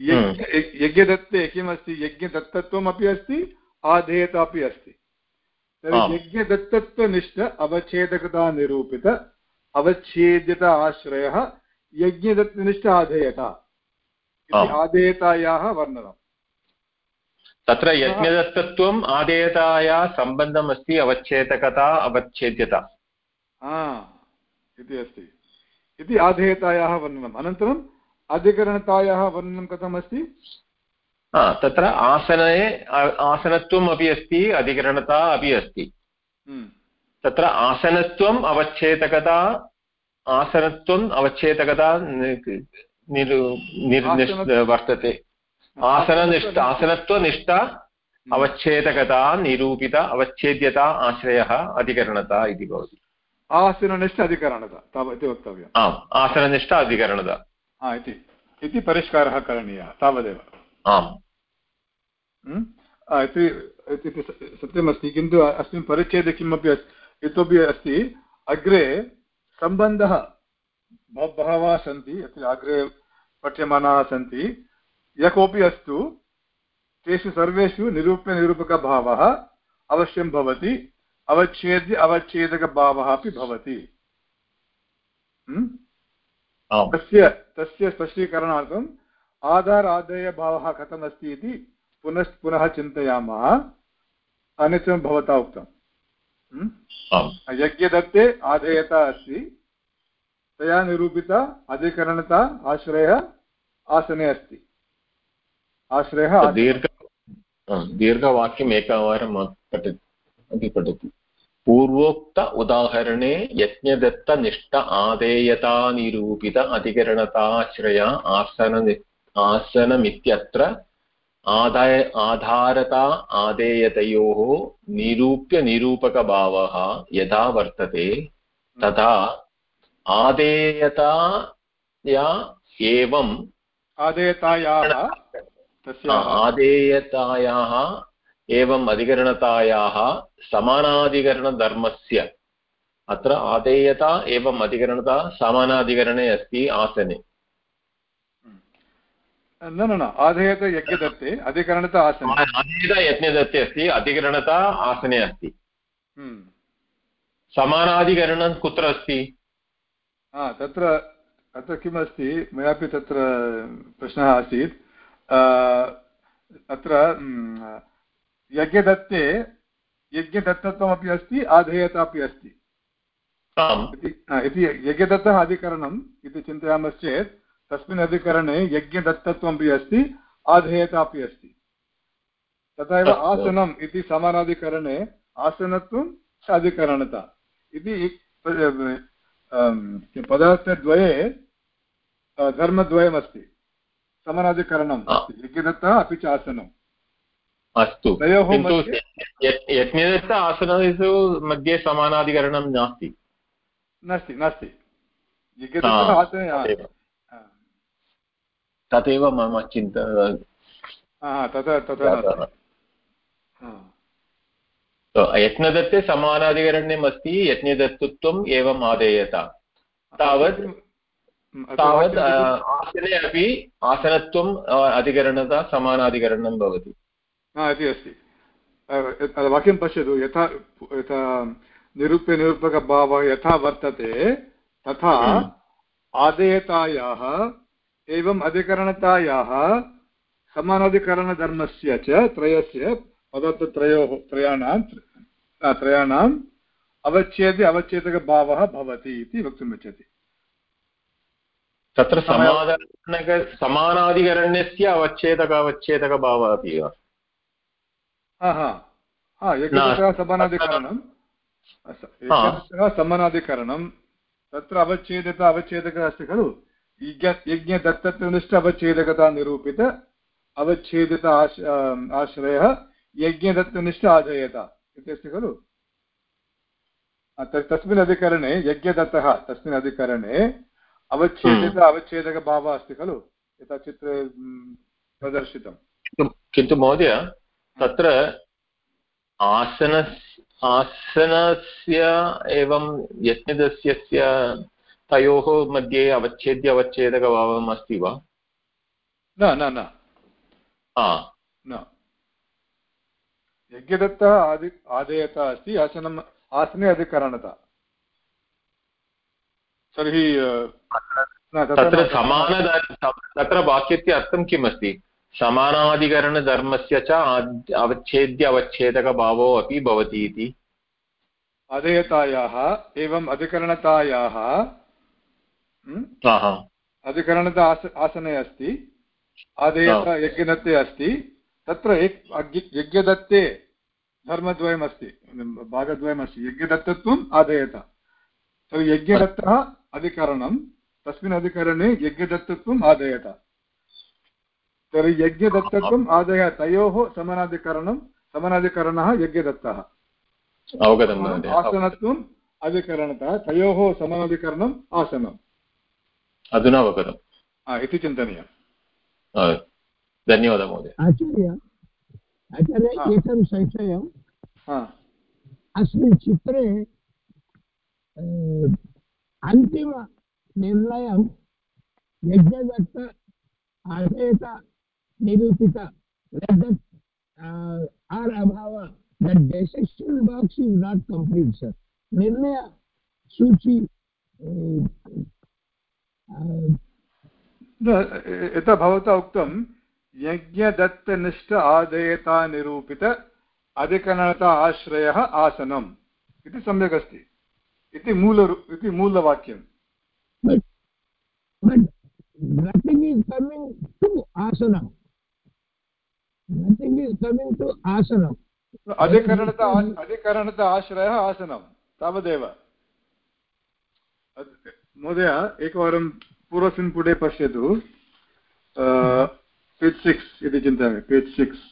यज्ञदत्ते किमस्ति? यज्ञदत्तत्वमपि अस्ति आधेयता अपि अस्ति। तर्हि यज्ञदत्तत्वनिष्ठ अवच्छेदकता निरूपित अवच्छेद्यता आश्रयः यज्ञदत्तनिष्ठ आधेयता इति आधेयतायाः वर्णनम् तत्र यज्ञदत्तत्वम् आदेयताया सम्बन्धम् अस्ति अवच्छेदकता अवच्छेद्यता। इति अस्ति। इति आधेयतायाः वर्णनम्। अनन्तरम् अधिकरणतायाः वर्णनं कथमस्ति? तत्र आसने आसनत्वम् अपि अस्ति अधिकरणता अपि अस्ति। हम्म। तत्र आसनत्वम् अवच्छेदकता आसनत्वम् अवच्छेदकता वर्तते। आसननिष्ठ आसनत्वनिष्ठा हम्म। अवच्छेदकता निरूपित अवच्छेद्यता आश्रयः अधिकरणता इति भवति। आसननिष्ठ अधिकरणता इति वक्तव्यम्। आम् आसननिष्ठ अधिकरणता। इति परिष्कारः करणीयः तावदेव। आम्। इति सत्यमस्ति किन्तु अस्मिन् परिच्छेदे किमपि इतोपि अस्ति अग्रे सम्बन्धः बहवः सन्ति अत्र अग्रे पठ्यमानाः सन्ति। यः कोऽपि अस्तु तेषु सर्वेषु निरूप्यनिरूपकभावः अवश्यं भवति अवच्छेद्य अवच्छेदकभावः अपि भवति। तस्य तस्य स्पष्टीकरणार्थम् आधार आदेयभावः कथमस्ति इति पुनः पुनः चिन्तयामः। अन्यत् भवता उक्तम्। यज्ञदत्ते आधेयता अस्ति। तया निरूपिता अधिकरणता आश्रयः आसने अस्ति। आश्रयः दीर्घ दीर्घवाक्यम् एकवारं पठति पठति पूर्वोक्त उदाहरणे यज्ञदत्तनिष्ठ आदेयतानिरूपित अधिकरणताश्रय आसन आसनमित्यत्र आदाय आधारता आदेयतयोः निरूप्यनिरूपकभावः यथा वर्तते तथा आदेयताया एवम् आदेयतायाः आदेयतायाः एवम् अधिकरणतायाः समानाधिकरणधर्मस्य अत्र आदेयता एवम् अधिकरणता समानाधिकरणे अस्ति आसने। न न न आधेयत यज्ञदत्ते अधिकरणता आसने आधेयत यज्ञदत्ते अस्ति अधिकरणता आसने अस्ति। समानाधिकरणं कुत्र अस्ति तत्र तत्र किमस्ति मयापि तत्र प्रश्नः आसीत् अत्र यज्ञदत्ते यज्ञदत्तत्वमपि अस्ति आधेयता अपि अस्ति इति यज्ञदत्तः अधिकरणम् इति चिन्तयामश्चेत् तस्मिन् अधिकरणे यज्ञदत्तत्वमपि अस्ति आधेयता अपि अस्ति। तथा एव आसनम् इति समानाधिकरणे आसनत्वं अधिकरणता। इति पदार्थद्वये धर्मद्वयमस्ति। समानाधिकरणम् यज्ञदत्तः अपि च आसनम्। अस्तु। किन्तु यज्ञदत्त आसनेषु मध्ये समानाधिकरणं नास्ति। नास्ति नास्ति। यज्ञदत्तः आसने तदेव मम चिन्ता तथा तथा यत्नदत्ते समानाधिकरण्यम् अस्ति यज्ञदत्तत्वम् एवम् आदेयत। तावत् तावत् आसने अपि आसनत्वम् अधिकरणता समानाधिकरणं भवति। इति अस्ति वाक्यं पश्यतु। यथा यथा निरूप्यनिरूपकभावः यथा वर्तते तथा हम्म। आदेयतायाः एवम् अधिकरणतायाः समानाधिकरणधर्मस्य च त्रयस्य पदार्थत्रयोः त्रयाणां त्रयाणाम् अवच्छेदे अवच्छेदकभावः भवति इति वक्तुमिच्छति तत्र समाधानक समानाधिकरण्यस्य अवच्छेदक अवच्छेदकभावः अपि वा समानाधिकरणं। समानाधिकरणं। तत्र अवच्छेदता अवच्छेदकः अस्ति खलु? यज्ञदत्तत्वनिष्ठ अवच्छेदकता निरूपित अवच्छेदित आश आश्रयः यज्ञदत्तनिष्ठ आधेयता इति अस्ति खलु? तस्मिन् अधिकरणे यज्ञदत्तः तस्मिन् अधिकरणे अवच्छेदित हम्म। अवच्छेदकभावः अस्ति खलु? यथा चित्रे प्रदर्शितं किन्तु महोदय तत्र आसन आसनस्य एवं यज्ञदस्य तयोः मध्ये अवच्छेद्य अवच्छेदकभावम् अस्ति वा? न न न। यज्ञदत्तः आदि आदेयता अस्ति आसनम् आसने अधिकरणता तर्हि तत्र समान तत्र वाक्यस्य अर्थं किम् अस्ति समानाधिकरणधर्मस्य च अवच्छेद्य अवच्छेदकभावो अपि भवति इति। अधेयतायाः एवम् अधिकरणतायाः अधिकरणता आस आसने अस्ति आदेयता यज्ञदत्ते अस्ति तत्र एक यज्ञदत्ते धर्मद्वयमस्ति भागद्वयमस्ति यज्ञदत्तत्वम् आदेयता तर्हि यज्ञदत्तः अधिकरणं तस्मिन् अधिकरणे यज्ञदत्तत्वम् आदेयत तर्हि यज्ञदत्तत्वम् आदय तयोः समानाधिकरणं समानाधिकरणः यज्ञदत्तः अवगतं आसनत्वम् अधिकरणतः तयोः समानाधिकरणम् आसनम् अधुना अवगतम् इति चिन्तनीयम्। धन्यवादः महोदय। आचार्य आचार्य एकं संशयम्। अस्मिन् चित्रे अन्तिमनिर्णयं यज्ञदत्त अधेत निरूपित आर् अभाव the decision box is not complete sir निर्णय सूची यथा भवता उक्तं यज्ञदत्तनिष्ठ आदेयता निरूपित अधिकरणता आश्रयः आसनम्। इति सम्यक् अस्ति। इति मूल इति मूलवाक्यं nothing is coming to asanam nothing is coming to asanam अधिकरणत अधिकरणत आश्रयः आसनं तावदेव। महोदय एकवारं पूर्वस्मिन् पश्यतु। पेज् सिक्स् इति चिन्तयामि। पेज् सिक्स्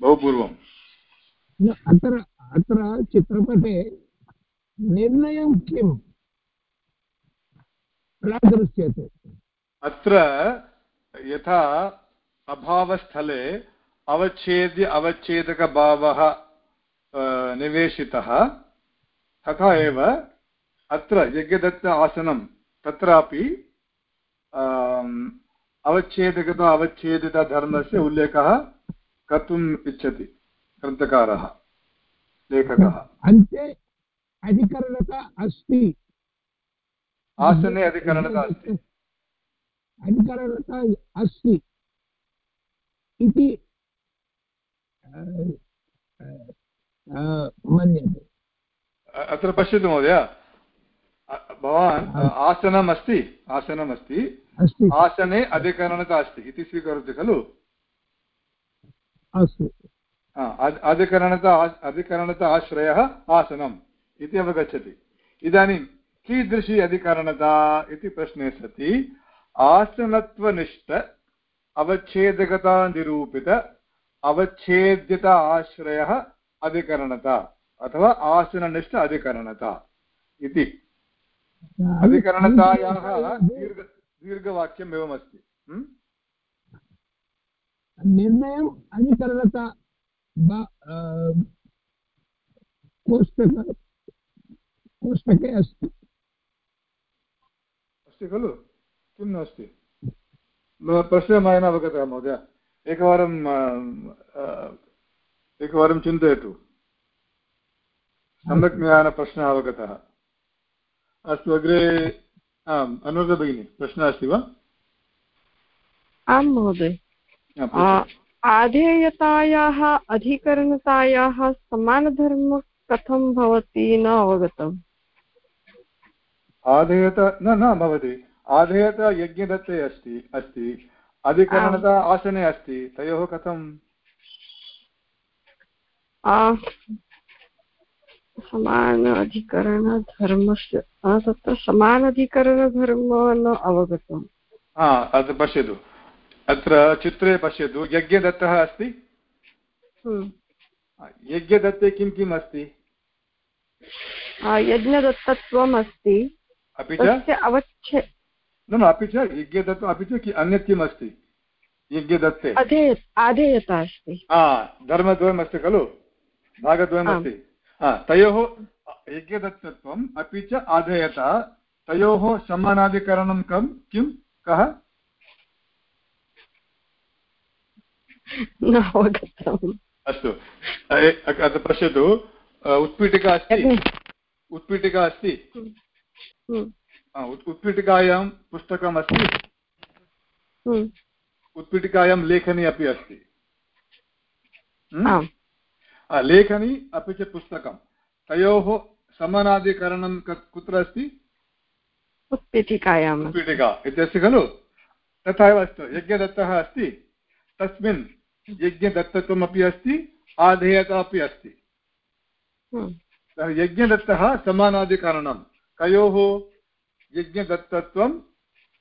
बहु पूर्वम् अत्र अत्र चित्रपटे निर्णयं किम्? दृश्यते अत्र यथा अभावस्थले अवच्छेद्य अवच्छेदकभावः निवेशितः तथा एव अत्र यज्ञदत्त आसनं तत्रापि अवच्छेदकता अवच्छेदितधर्मस्य उल्लेखः कर्तुम् इच्छति ग्रन्थकारः लेखकः। अन्ते अधिकरणता अस्ति। आसने अधिकरणता अस्ति। अधिकरणता अस्ति। इति मन्यते। अत्र पश्यतु महोदय। भवान् आसनम् अस्ति आसनम् अस्ति। आसने अधिकरणता अस्ति इति स्वीकरोति खलु? अस्तु। अधिकरणता अधिकरणता आश्रयः आसनम् इति अवगच्छति। इदानीं कीदृशी अधिकरणता इति प्रश्ने सति? आसनत्वनिष्ठ अवच्छेदकता निरूपित अवच्छेद्यता आश्रयः अधिकरणता अथवा आसननिष्ठ अधिकरणता इति। अधिकरणतायाः दीर्घ दीर्घवाक्यम् एवमस्ति निर्णयम् अधिकरणता कोष्टक कोष्टके अस्ति। अस्ति खलु? किं नास्ति प्रश्नः मया न अवगतः महोदय। एकवारं एकवारं चिन्तयतु। सम्यक् मया न प्रश्नः अवगतः। अस्तु अग्रे आम् अनुराधा भगिनी प्रश्नः अस्ति वा? आं महोदय आधेयतायाः अधिकरणतायाः समानधर्म कथं भवति न अवगतम्? आधेयता न न भवति। आधेयता यज्ञदत्ते अस्ति अस्ति। अधिकरणता आसने अस्ति। तयोः कथं समान अधिकरणधर्मस्य तत्र समान अधिकरणधर्म न अवगतम् हा अत्र पश्यतु अत्र चित्रे पश्यतु यज्ञदत्तः अस्ति। यज्ञदत्ते किं किम् अस्ति यज्ञदत्तत्वम् अस्ति अपि च अवच्छे न न अपि च यज्ञदत्त अपि च अन्यत् किम् अस्ति यज्ञदत्ते आधेयता अस्ति धर्मद्वयमस्ति खलु भागद्वयमस्ति तयोः यज्ञदत्तत्वम् अपि च आधेयता। तयोः समानाधिकरणं कं किं कः? अस्तु। अत्र पश्यतु। उत्पीठिका अस्ति। उत्पीठिका अस्ति? उत्पीठिकायां पुस्तकम् अस्ति? उत्पीठिकायां लेखनी अपि अस्ति। लेखनी अपि च पुस्तकं तयोः समानादिकरणं कुत्र अस्ति? उत्पीठिकायाम्। उत्पीठिका इत्यस्ति खलु? तथा एव अस्तु। यज्ञदत्तः अस्ति। तस्मिन् यज्ञदत्तत्वमपि अस्ति आधेयता अपि अस्ति यज्ञदत्तः समानादिकारणं कयोः यज्ञदत्तत्वम्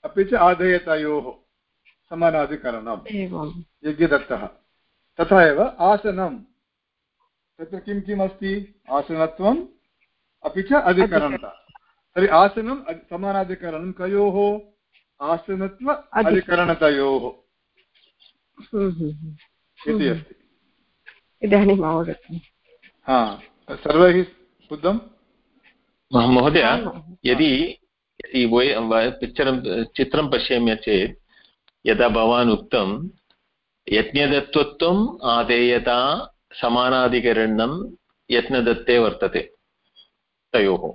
अपि च आधेयतयोः समानादिकरणं यज्ञदत्तः। तथा एव आसनं तत्र किं किम् अस्ति? आसनत्वम् अपि च अधिकरणता। तर्हि आसनं समानाधिकरणं कयोः? आसनत्व अधिकरणतयोः। इति अस्ति। इदानीम् अवगतम् हा सर्वैः बुद्धं महोदय यदि चित्रं चित्रं पश्यामः चेत् यदा भवान् उक्तं यज्ञदत्वत्वम् आदेयता समानाधिकरणं यत्नदत्ते वर्तते तयोः।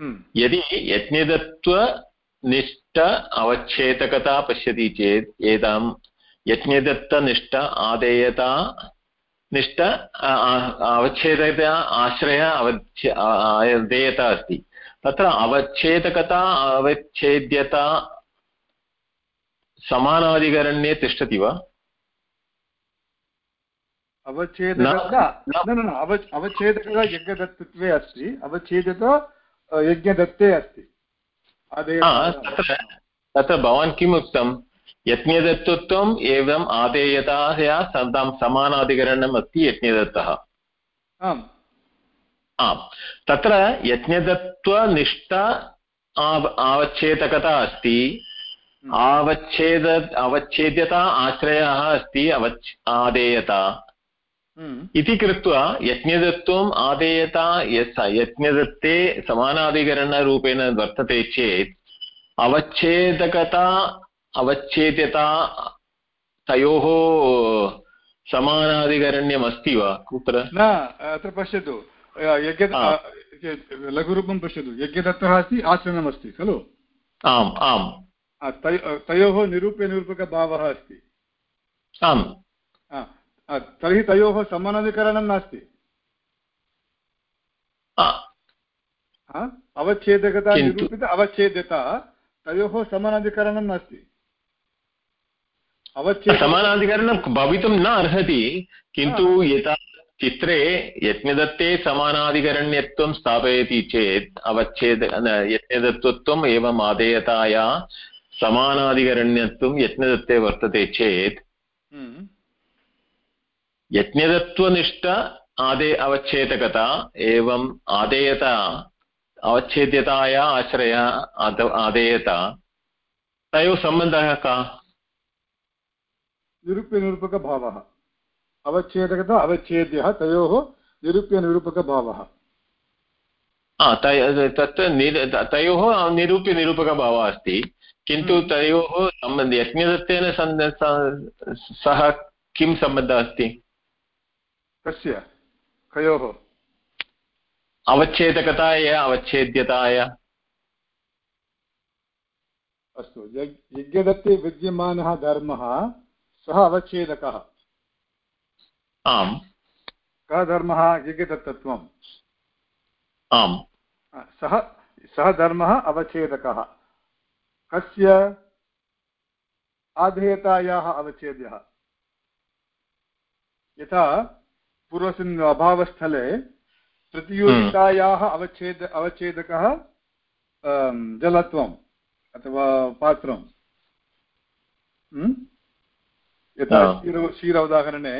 हम्म। यदि यज्ञदत्वनिष्ठ अवच्छेदकता पश्यति चेत् एतां यज्ञदत्तनिष्ठ आदेयता निष्ठ अवच्छेदकता आश्रय अवच्छे आदेयता अस्ति। तत्र अवच्छेदकता अवच्छेद्यता समानाधिकरण्ये तिष्ठति वा? अवच्छेदकः यज्ञदत्तत्वे अस्ति अवच्छेदक यज्ञदत्ते अस्ति। तत्र भवान् किम् उक्तं यज्ञदत्तत्वम् एवम् आदेयताया सन्तां समानाधिकरणम् अस्ति यज्ञदत्तः? आम्। आम्। तत्र यज्ञदत्वनिष्ठ आवच्छेदकता अस्ति। हम्म। आवच्छेद अवच्छेद्यता आश्रयः अस्ति अवच् आदेयता। हम्म। इति कृत्वा यज्ञदत्वम् आदेयता यस् यज्ञदत्ते समानाधिकरणरूपेण वर्तते चेत् अवच्छेदकता अवच्छेद्यता तयोः समानाधिकरण्यम् अस्ति वा? कुत्र? न अत्र पश्यतु। यज्ञ लघुरूपं पश्यतु। यज्ञदत्तः अस्ति आसनमस्ति खलु? आम् आम्। तयोः निरूप्यनिरूपकभावः अस्ति। आम्। तर्हि तयोः समानाधिकरणं नास्ति। अवच्छेदकता निरूपित अवच्छेद्यता तयोः समानाधिकरणं नास्ति। समानाधिकरणं भवितुं न अर्हति किन्तु यथा चित्रे यज्ञदत्ते समानाधिकरण्यत्वं स्थापयति चेत् अवच्छेद यज्ञदत्तत्वम् एवम् आदेयताया समानाधिकरण्यत्वं यज्ञदत्ते वर्तते चेत् यज्ञदत्वनिष्ठ आदे अवच्छेदकता एवम् आदेयता अवच्छेद्यताया आश्रय आदेयता। तयोः सम्बन्धः का? निरूप्यनिरूपकभावः। अवच्छेदकता अवच्छेद्यः तयोः निरूप्यनिरूपकभावः। तत् तयोः निरूप्यनिरूपकभावः अस्ति। किन्तु हम्म। तयोः यज्ञदत्तेन सह किं सम्बन्धः अस्ति? कस्य? कयोः? अवच्छेदकताय अवच्छेद्यताय। अस्तु यज्ञदत्ते विद्यमानः धर्मः सः अवच्छेदकः। आम्। कः धर्मः? यज्ञदत्तत्वम्। आम्। सः सः धर्मः अवच्छेदकः। कस्य? आधेयतायाः अवच्छेद्यः। यथा पूर्वस्मिन् अभावस्थले प्रतियोगितायाः अवच्छेद अवच्छेदकः जलत्वम् अथवा पात्रं यथा क्षीर क्षीर उदाहरणे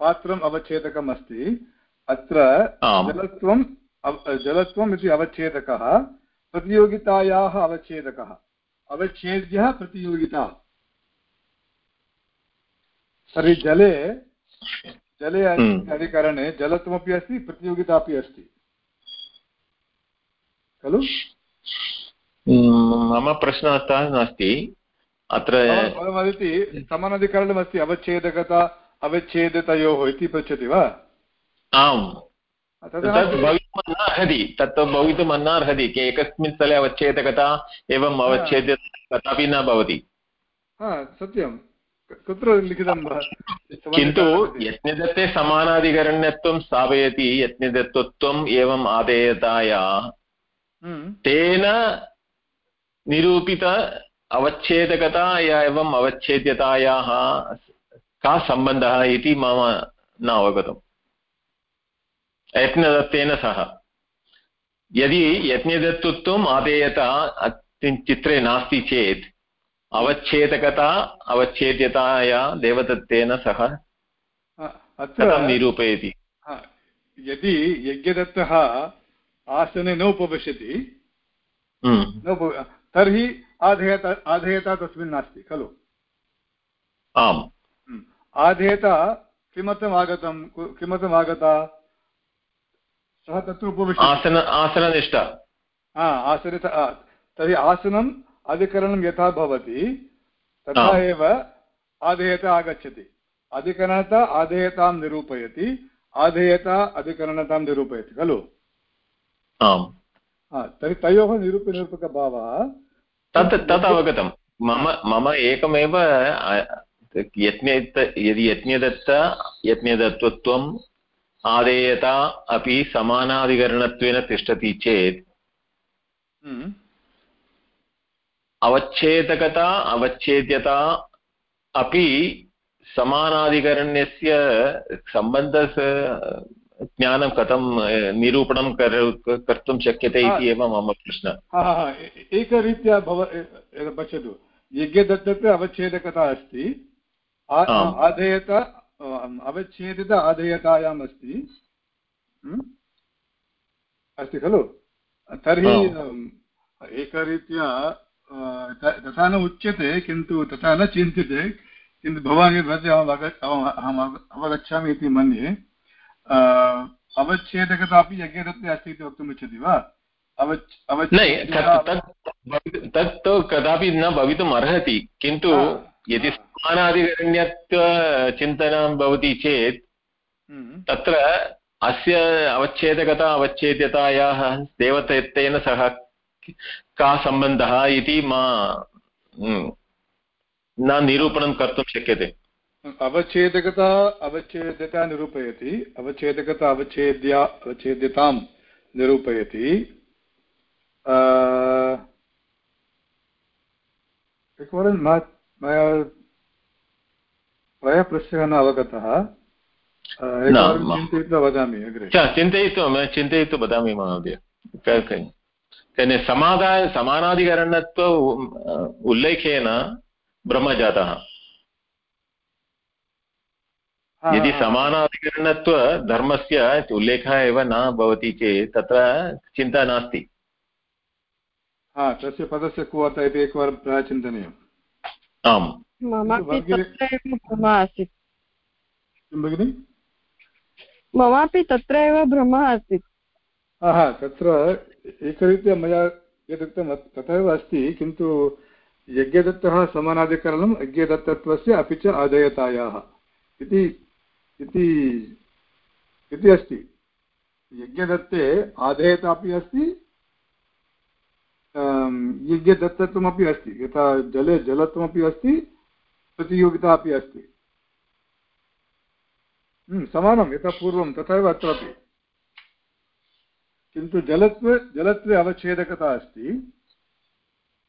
पात्रम् अवच्छेदकम् अस्ति अत्र जलत्वं जलत्वम् इति अवच्छेदकः प्रतियोगितायाः अवच्छेदकः। अवच्छेद्यः प्रतियोगिता। तर्हि जले जले हम्म। अधिकरणे जलत्वमपि अस्ति प्रतियोगिता अपि अस्ति। खलु? हम्म, मम प्रश्नः नास्ति। अत्र वदति समानाधिकरणमस्ति अवच्छेदकता अवच्छेदतयोः इति पृच्छति वा? आम्। भवितुम् अर्हति तत् भवितुम् अनार्हति एकस्मिन् स्थले अवच्छेदकता एवम् अवच्छेद तथापि न भवति। सत्यं कुत्र लिखितं वा? किन्तु यज्ञदत्ते समानाधिकरण्यत्वं स्थापयति यज्ञदत्तत्वम् एवम् आदेयताया। हम्म। तेन निरूपित अवच्छेदकता या एवम् अवच्छेद्यतायाः का सम्बन्धः इति मम न अवगतम्। यत्नदत्तेन सह। यदि यज्ञदत्तत्वम् आदेयता चित्रे नास्ति चेत् अवच्छेदकता अवच्छेद्यताया देवदत्तेन सह कथं निरूपयति यदि यज्ञदत्तः आसने न उपविशति हम्म। तर्हि आधेयता आधेयता तस्मिन् नास्ति खलु आम् हम्म। आधेयता किमर्थम् आगतं किमर्थम् आगता सः तत्र उपविशति आसन आसननिष्ठा हा आसन तर्हि आसनम् अधिकरणं यथा भवति तथा एव आधेयता आगच्छति अधिकरणता आधेयतां निरूपयति आधेयता अधिकरणतां निरूपयति खलु आम् तर्हि तयोः निरूपनिरूपकभावः तत् तत् अवगतं मम मम एकमेव यज्ञ यदि यज्ञदत्त यज्ञदत्तत्वम् आदेयता अपि समानाधिकरणत्वेन तिष्ठति चेत् हम्म। अवच्छेदकता अवच्छेद्यता अपि समानाधिकरण्यस्य सम्बन्धस्य ज्ञानं कथं निरूपणं कर्तुं शक्यते इति एव मम प्रश्नः। एकरीत्या भव पश्यतु। यज्ञदत्तस्य अवच्छेदकता अस्ति आधेयता अवच्छेदित आधेयतायाम् अस्ति। अस्ति खलु? तर्हि एकरीत्या तथा न उच्यते किन्तु तथा न चिन्त्यते किन्तु भवान् यद् वदति अहम् अवगच्छामि इति मन्ये। अवच्छेदकता अपि यज्ञदत्ते अस्ति इति वक्तुम् इच्छति वा? तत् कदापि न भवितुम् अर्हति किन्तु यदि समानाधिकरण्यत्वचिन्तनं भवति चेत् हम्म। तत्र अस्य अवच्छेदकता अवच्छेद्यतायाः देवतेन सह का सम्बन्धः इति मा न निरूपणं कर्तुं शक्यते। अवच्छेदकता अवच्छेद्यता निरूपयति अवच्छेदकता अवच्छेद्या अवच्छेद्यतां निरूपयति। एकवारं मया प्रायः प्रश्नः न अवगतः। चिन्तयित्वा वदामि अग्रे। चिन्तयित्वा चिन्तयित्वा वदामि महोदय। समाधाय समानाधिकरणत्व उल्लेखेन ब्रह्म जातः यदि समानाधिकरणत्व धर्मस्य उल्लेखः एव न भवति चेत् तत्र चिन्ता नास्ति। हा तस्य पदस्य कुवत इति एकवारं प्रायः चिन्तनीयम् आम् ममापि तत्र एव भ्रमः आसीत्। तत्र एकरीत्या मया यदुक्तं तथैव अस्ति, किन्तु यज्ञदत्तः समानाधिकरणं यज्ञदत्तत्वस्य अपि च अधेयतायाः इति इति अस्ति। यज्ञदत्ते आधेयता अपि अस्ति यज्ञदत्तत्वमपि अस्ति। यथा जले, जलत्वमपि अस्ति प्रतियोगिता अपि अस्ति समानं, यथा पूर्वं, तथैव अत्रापि। किन्तु जलत्वे जलत्वे अवच्छेदकता अस्ति।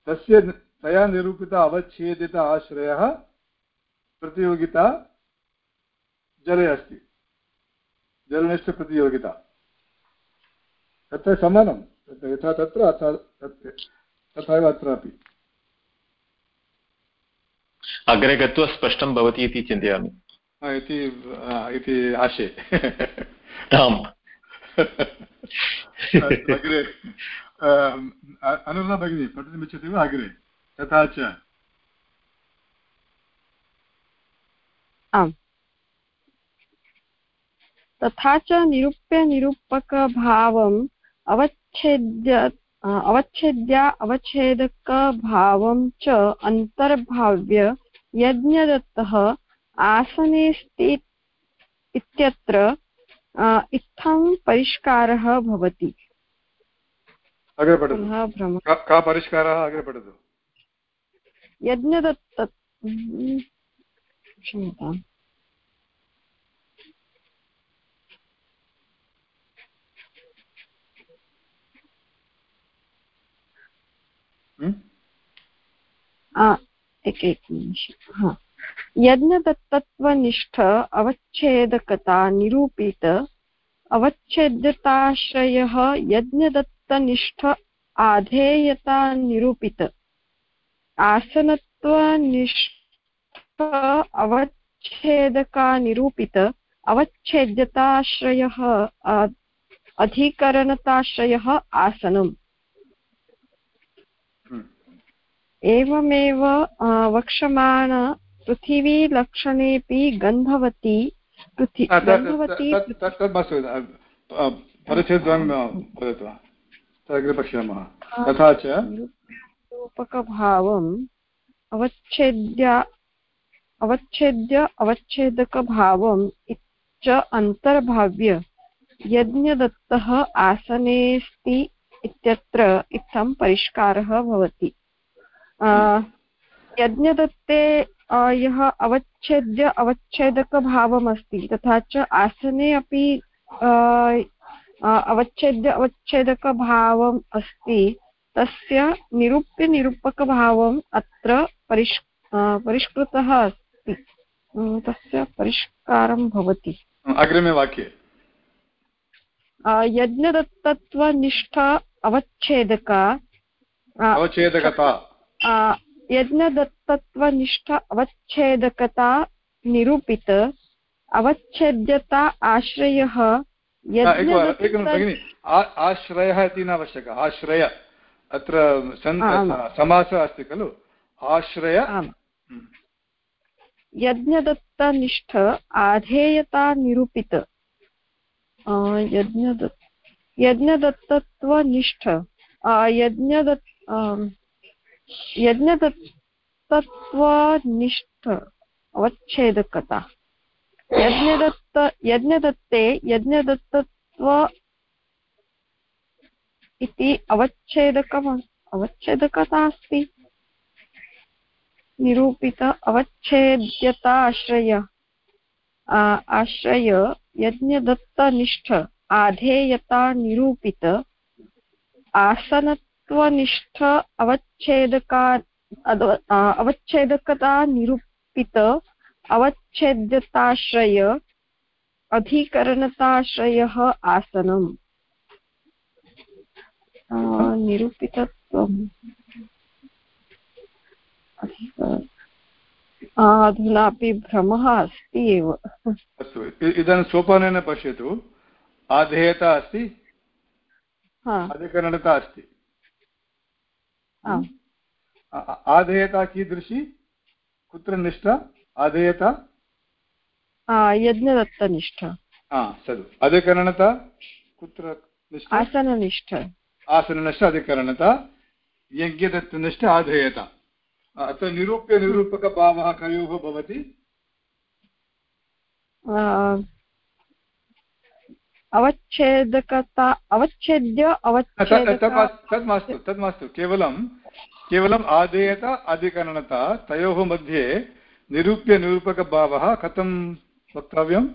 तस्य तया निरूपित अवच्छेदित आश्रयः प्रतियोगिता जले अस्ति। जलनिष्ठप्रतियोगिता तत्र समानं यथा तत्र तथा एव अत्रापि। अग्रे गत्वा स्पष्टं भवति इति चिन्तयामि। इति आशे। आम्। अग्रे अनुरा भगिनी, पठितुमिच्छति वा? अग्रे, तथा च। तथा च निरूप्यनिरूपकभावम् अवच्छेद्य अवच्छेद्या अवच्छेदकभावं च अन्तर्भाव्य यज्ञदत्तः आसने स्थित् इत्यत्र इत्थं परिष्कारः भवति। अग्रे पठतु का परिष्कारः अग्रे पठतु यज्ञदत्त क्षम्यताम् एकनिमिषं यज्ञदत्तत्वनिष्ठ अवच्छेदकता निरूपित अवच्छेद्यताश्रयः यज्ञदत्तनिष्ठ आधेयता निरूपित आसनत्वनिष्ठ अवच्छेदका निरूपित अवच्छेद्यताश्रयः अधिकरणताश्रयः आसनम्। एवमेव वक्ष्यमाण पृथिवीलक्षणेऽपि गन्धवती पृथि गन्धवती परिचयद्वयं वदतु। अग्रे पश्यामः। तथा च रूपकभावम् अवच्छेद्य अवच्छेद्य अवच्छेदकभावम् च अन्तर्भाव्य यज्ञदत्तः आसनेऽस्ति इत्यत्र इत्थं परिष्कारः भवति। यज्ञदत्ते यः अवच्छेद्य अवच्छेदकभावमस्ति तथा च आसने अपि अवच्छेद्य अवच्छेदकभावम् अस्ति तस्य निरूप्यनिरूपकभावम् अत्र परिष् परिष्कृतः अस्ति। तस्य परिष्कारं भवति। अग्रिमे वाक्ये यज्ञदत्तत्वनिष्ठ अवच्छेदका अवच्छेदकता। यज्ञदत्तत्वनिष्ठ अवच्छेदकता निरूपित अवच्छेद्यता आश्रयः आश्रयः इति न आवश्यकः आश्रय। अत्र समासः अस्ति खलु? आश्रय हम्म। यज्ञदत्तनिष्ठ आधेयता निरूपित। यज्ञदत्त यज्ञदत्तत्वनिष्ठ। यज्ञदत्त यज्ञदत्तत्वनिष्ठ अवच्छेदकता। यज्ञदत्त, यज्ञदत्ते यज्ञदत्तत्व इति अवच्छेदकम्, अवच्छेदकता अस्ति। निरूपित अवच्छेद्यता आश्रय आश्रय यज्ञदत्तनिष्ठ, आधेयता निरूपित आसन तत्त्वनिष्ठ अवच्छेदका अवच्छेदकता निरूपित अवच्छेद्यताश्रय अधिकरणताश्रयः आसनम्। निरूपितत्वम्। अधुनापि भ्रमः अस्ति एव। अस्तु इदानीं सोपानेन पश्यतु। आधेयता अस्ति अधिकरणता अस्ति। आधेयता कीदृशी? कुत्र निष्ठा आधेयता यज्ञदत्तनिष्ठ सदु। अधिकरणता कुत्र आसननिष्ठ। आसननिष्ठ अधिकरणता? यज्ञदत्तनिष्ठ आधेयता। अत्र निरूप्य निरूपकभावः कयोः भवति? अवच्छेदकता अवच्छेद्य तत् मास्तु तत् मास्तु केवलं केवलम् आदेयता अधिकरणता तयोः मध्ये निरूप्य निरूपकभावः कथं वक्तव्यम्?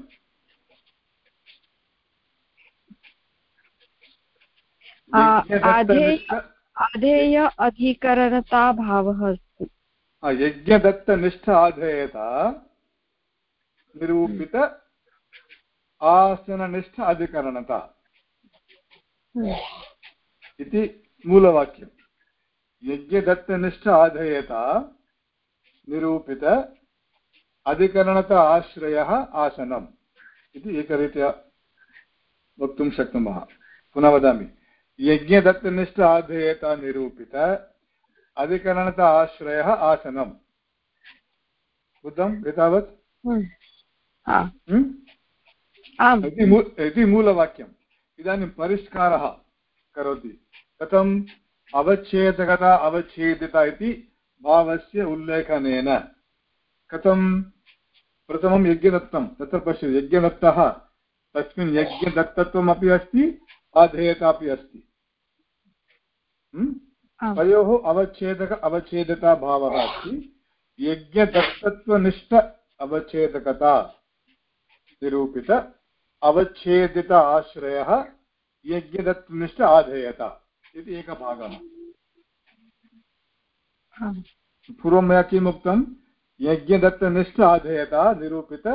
आधेय अधिकरणता भावः अस्ति यज्ञदत्तनिष्ठ आधेयता निरूपित आसननिष्ठ अधिकरणता। हम्म। इति मूलवाक्यं यज्ञदत्तनिष्ठ आधेयता निरूपित अधिकरणता आश्रयः आसनम्। इति एकरीत्या वक्तुं शक्नुमः। पुनः वदामि। यज्ञदत्तनिष्ठ आधेयता निरूपित अधिकरणता आश्रयः आसनम्। बुद्धम् एतावत्? हम्म। इति मूलवाक्यम् इदानीं परिष्कारः करोति कथम् अवच्छेदकता अवच्छेदिता इति भावस्य उल्लेखनेन कथं प्रथमं यज्ञदत्तं तत्र पश्यतु यज्ञदत्तः तस्मिन् यज्ञदत्तत्वमपि अस्ति आधेयता अपि अस्ति तयोः अवच्छेदक अवच्छेदता भावः अस्ति यज्ञदत्तत्वनिष्ठ अवच्छेदकता निरूपित अवच्छेदित आश्रयः यज्ञदत्तनिष्ठ आधेयता। इति एकः भागः। पूर्वं मया किम् उक्तं? यज्ञदत्तनिष्ठ आधेयता निरूपित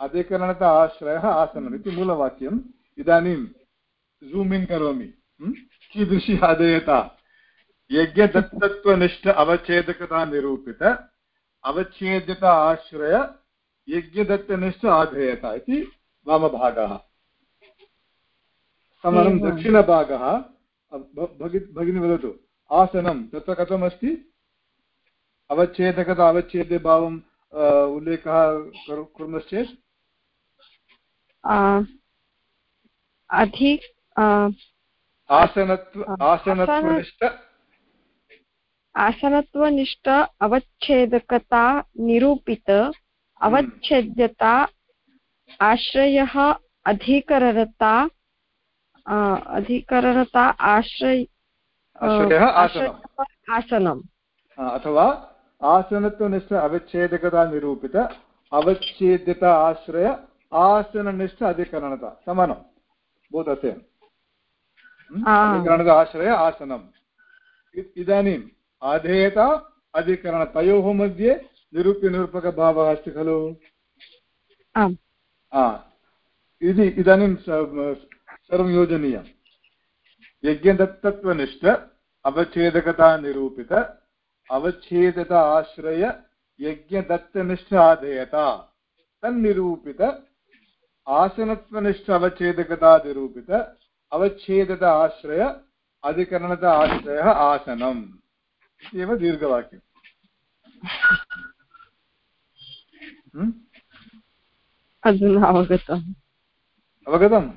अधिकरणत आश्रयः आसनम् इति मूलवाक्यम्। इदानीं जूम् इन् करोमि। कीदृशी आधेयता? यज्ञदत्तत्वनिष्ठ अवच्छेदकता निरूपित अवच्छेद्यता आश्रय यज्ञदत्तनिष्ठ आधेयता इति वामभागः समानं दक्षिणभागः। भगिनी वदतु। आसनं तत्र कथमस्ति? अवच्छेदकता अवच्छेद्यभावम् उल्लेखः कुर्मश्चेत्? अधि आसनत्व आसनत्वनिष्ठ। आसनत्वनिष्ठ अवच्छेदकता निरूपित अवच्छेद्यता आश्रयः अधिकरता अधिकरणता आश्रय आसनम्। अथवा आसनत्वनिष्ठ अवच्छेदकता निरूपित अवच्छेद्यता आश्रय आसननिष्ठ अधिकरणता समानं बोध अधिकरणता आश्रय आसनम्। इदानीम् आधेयता अधिकरण तयोः मध्ये निरूप्यनिरूपकभावः अस्ति खलु? इति इदानीं सर्वं योजनीयम् यज्ञदत्तत्वनिष्ठ अवच्छेदकता निरूपित अवच्छेदत आश्रय यज्ञदत्तनिष्ठ आधेयता तन्निरूपित आसनत्वनिष्ठ अवच्छेदकता निरूपित अवच्छेदत आश्रय अधिकरणत आश्रयः आसनम् इत्येव दीर्घवाक्यम् अधुना अवगतम्। अवगतम्?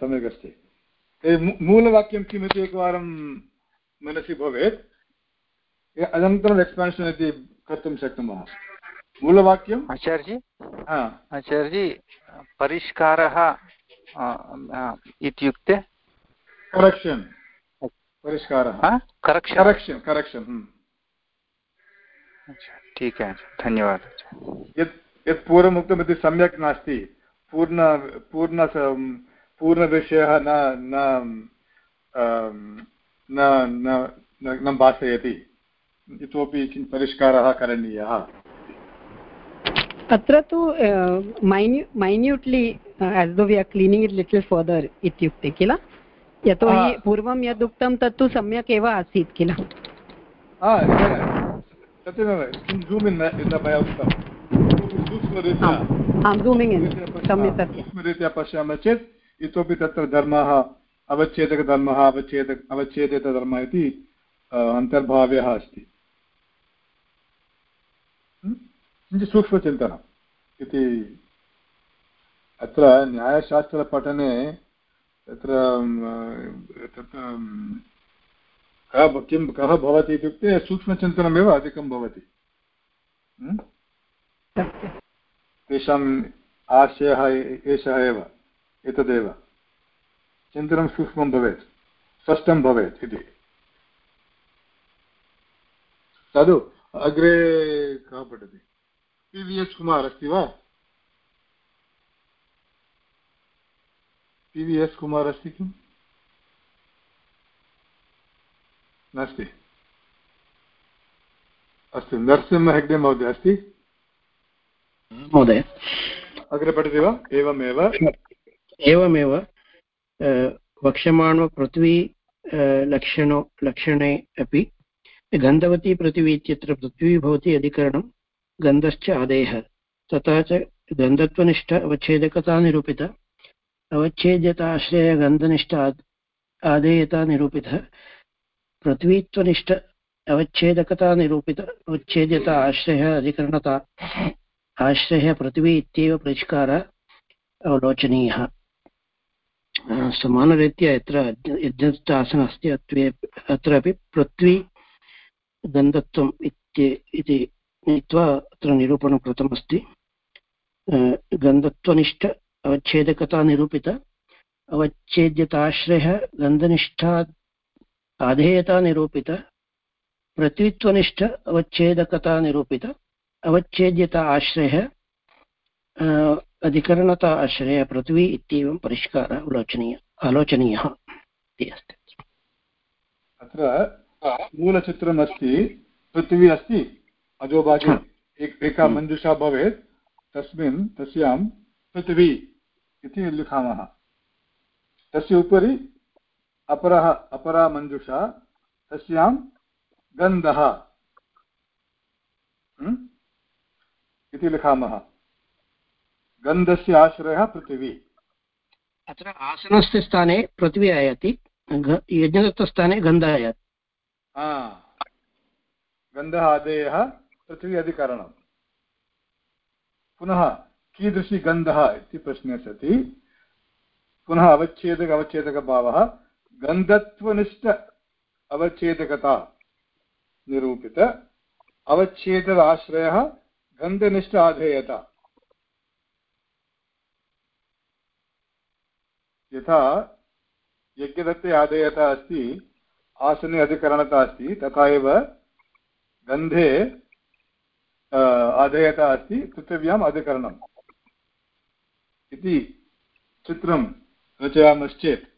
सम्यक् अस्ति मूलवाक्यं किमिति एकवारं मनसि भवेत्। अनन्तरम् एक्स्पान्शन् इति कर्तुं शक्नुमः। मूलवाक्यम्? आचार्यजी? आचार्यजी परिष्कारः इत्युक्ते? करेक्षन् परिष्कारः। करेक्षन् करेक्षन् ठीक है धन्यवादः। यत् यत् पूर्वम् उक्तमिति सम्यक् नास्ति पूर्ण पूर्ण पूर्णविषयः न न न भासयति। इतोपि किञ्चित् परिष्कारः करणीयः। अत्र तु minutely as do we are cleaning it little further इत्युक्ते किल? यतोहि पूर्वं यदुक्तं तत्तु सम्यक् एव आसीत् किल? इन् सूक्ष्मरीत्या पश्यामः चेत् इतोपि तत्र धर्मः अवच्छेदकधर्मः अवच्छेद अवच्छेदितधर्मः इति अन्तर्भाव्यः अस्ति किञ्चित् सूक्ष्मचिन्तनम् इति अत्र न्यायशास्त्रपठने तत्र कः किं भवति इत्युक्ते सूक्ष्मचिन्तनमेव अधिकं भवति। तेषाम् आशयः एषः एव, एतदेव। चिन्तनं सूक्ष्मं भवेत्, स्पष्टं भवेत् इति। तद् अग्रे कः पठति? पि वि एस् कुमार् अस्ति वा? पि वि एस् कुमार् अस्ति किम्? नास्ति। अस्तु नरसिंह हेग्डे महोदय अस्ति? महोदय। अग्रे पठति वा? एवमेव। एवमेव वक्ष्यमाणो पृथ्वी लक्षणो लक्षणे अपि गन्धवती पृथिवी इत्यत्र पृथ्वी भवति अधिकरणं गन्धश्च आदेयः तथा च गन्धत्वनिष्ठ अवच्छेदकता निरूपित अवच्छेद्यताश्रयगन्धनिष्ठ आदेयता निरूपितः। पृथ्वीत्वनिष्ठ अवच्छेदकता निरूपित अवच्छेद्यता आश्रयः, अधिकरणता, आश्रयः, पृथिवी इत्येव परिष्कारः अवलोचनीयः। समानरीत्या यत्र यद्यत् अस्ति अत्वे अत्रापि पृथ्वी गन्धत्वम् इति नीत्वा अत्र निरूपणं कृतमस्ति। गन्धत्वनिष्ठ अवच्छेदकता निरूपित अवच्छेद्यताश्रयः गन्धनिष्ठा आधेयता निरूपित पृथ्वीत्वनिष्ठ अवच्छेदकता निरूपित अवच्छेद्यता आश्रयः अधिकरणता आश्रय पृथ्वी इत्येवं परिष्कारः आलोचनीय आलोचनीयः इति अस्ति। अत्र मूलचित्रमस्ति पृथिवी अस्ति अजोभागे एका हम्म। मञ्जुषा भवेत् तस्मिन् तस्यां पृथिवी इति लिखामः। तस्य उपरि अपरः अपरा मञ्जुषा तस्यां गन्धः। इति लिखामः। गन्धस्य आश्रयः पृथिवी। अत्र आसनस्य स्थाने पृथिवी आयाति यज्ञदत्तस्थाने गन्धः आयाति। गन्धः आदेयः पृथिवी अधिकरणम् पुनः कीदृशी गन्धः इति प्रश्ने सति पुनः अवच्छेदक अवच्छेदकभावः गन्धत्वनिष्ठ अवच्छेदकता निरूपित। अवच्छेदक आश्रयः गन्धनिष्ठ आधेयता। यथा यज्ञदत्ते आधेयता अस्ति, आसने अधिकरणता अस्ति, तथा एव गन्धे आधेयता अस्ति पृथिव्याम् अधिकरणम्। इति चित्रं रचयामश्चेत्।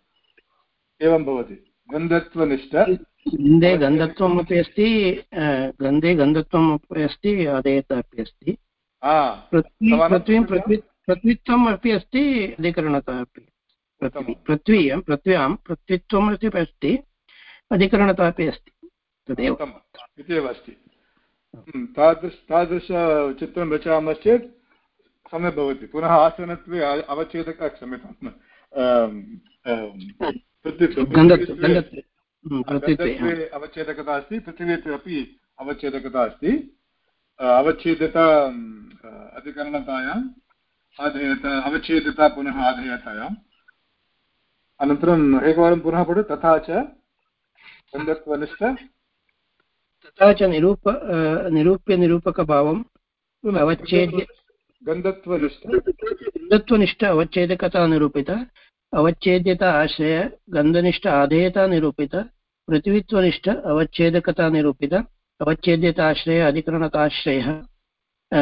एवं भवति। गन्धत्वनिष्ठ। गन्धे गन्धत्वम् अपि अस्ति गन्धे गन्धत्वम् अपि अस्ति आदेयता अपि अस्ति। पृथ्वीं पृथ्वीत्वम् अपि अस्ति अधिकरणता अपि। पृथ्वी पृथ्वीयं पृथ्व्यां पृथ्वीत्वम् अपि अस्ति अधिकरणता अपि अस्ति। तदेव। इत्येव अस्ति। हम्म, तादृश तादृशचित्रं रचयामश्चेत् सम्यक् भवति। पुनः आसनत्वे अवच्छेदक क्षम्यताम् अवच्छेदकता अस्ति पृथिवीत्वे अपि अवच्छेदकता अस्ति। अवच्छेदता अधिकरणतायाम् आधेयता अवच्छेदता पुनः आधेयतायाम् अनन्तरम् एकवारं पुनः पठतु तथा च गन्धत्वनिष्ठ। तथा च निरूप निरूप्य निरूपकभावम् अवच्छेद्य गन्धत्वनिष्ठ। गन्धत्वनिष्ठ अवच्छेदकता निरूपित। अवच्छेद्यता आश्रय गन्धनिष्ठ आधेयता निरूपित पृथ्वीत्वनिष्ठ अवच्छेदकता निरूपित अवच्छेद्यता आश्रय अधिकरणताश्रयः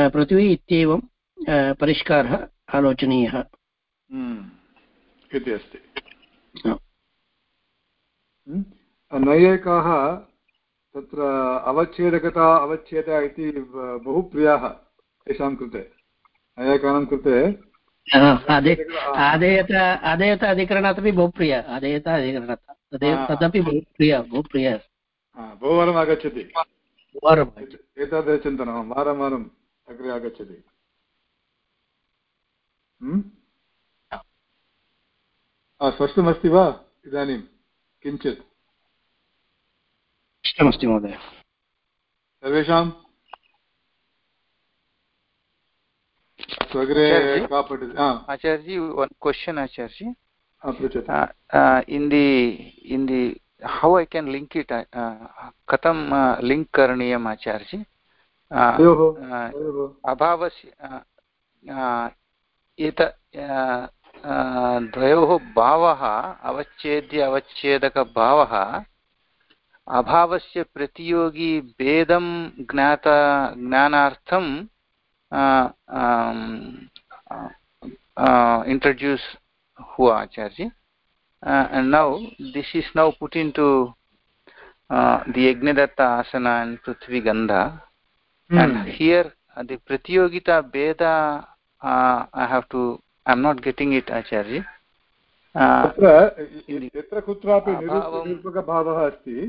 पृथ्वी इत्येवं परिष्कारः आलोचनीयः। हम्म, इति अस्ति। हम्म, तत्र अवच्छेदकता अवच्छेद इति बहु प्रियाः तेषां कृते। नैयायिकानां कृते आदेयत आदेयत अधिकरणात् अपि बहु प्रिय आदेयत अधिकरणात् तदेव तदपि बहु प्रिय बहु प्रिय बहुवारम् आगच्छति एतादृशचिन्तनं वारं वारम् अग्रे आगच्छति स्पष्टमस्ति वा इदानीं किञ्चित् इष्टमस्ति महोदय सर्वेषां One question, Acharji. Uh, in the in the how I can link it? Uh, katam uh, link karaniyam, Acharji? अभावस्य एत द्वयोः भावः अवच्छेद्य अवच्छेदकभावः अभावस्य प्रतियोगी भेदं ज्ञात ज्ञानार्थं uh, um, uh, introduce Hua Acharya. Uh, and now this is now put into uh, the Yajnadatta Asana and Prithvi Gandha. Hmm. And here uh, the Pratyogita Veda, uh, I have to, I'm not getting it Acharya. तत्र यत्र कुत्रापि निरूपकभावः अस्ति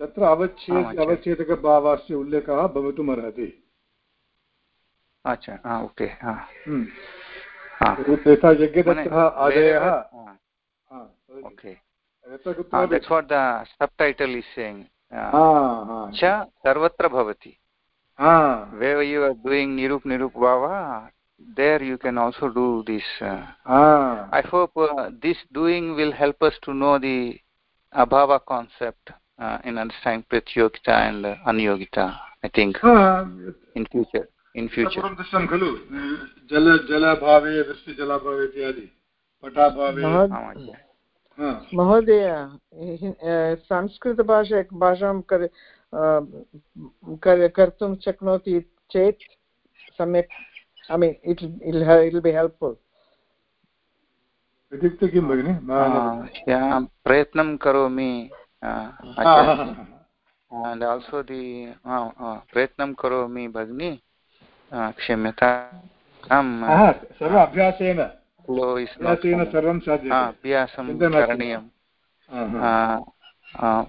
तत्र अवच्छेद अवच्छेदकभावस्य उल्लेखः भवितुमर्हति अच्छा हाँ ओके हाँ यथा यज्ञदत्तः आदयः okay uh, that's what the subtitle is saying cha sarvatra bhavati where you are doing nirup nirup bhava there you can also do this uh, i hope uh, this doing will help us to know the abhava concept uh, in understanding pratyogita and uh, anyogita i think in future In future दृष्टं खलु? जल जलभावे वृष्टिजलाभावे इत्यादि। पटाभावे। महोदय संस्कृतभाषा भाषां कर कर्तुं शक्नोति चेत् सम्यक्। I mean it it be helpful इत्युक्ते किं भगिनि? प्रयत्नं करोमि आल्सो दि प्रयत्नं करोमि भगिनि। क्षम्यता सर्व अभ्यासेन। सर्वं अभ्यासं करणीयं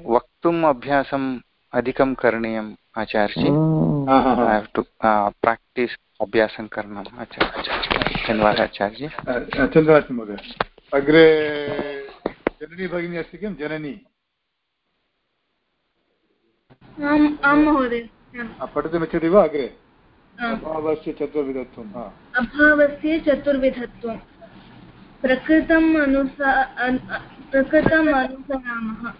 वक्तुम् अभ्यासम् अधिकं करणीयम् आचार्यजी। प्राक्टिस् अभ्यासं करणम् आचार्य धन्यवादः आचार्यजी। चन्द्रास्ति महोदय। अग्रे जननी भगिनी अस्ति किं? जननी। पठितुमिच्छति वा अग्रे? अभावस्य चतुर्विधत्वम् अभावस्य चतुर्विधत्वं। प्रकृतम् अनुसा प्रकृतम् अनुसरामः।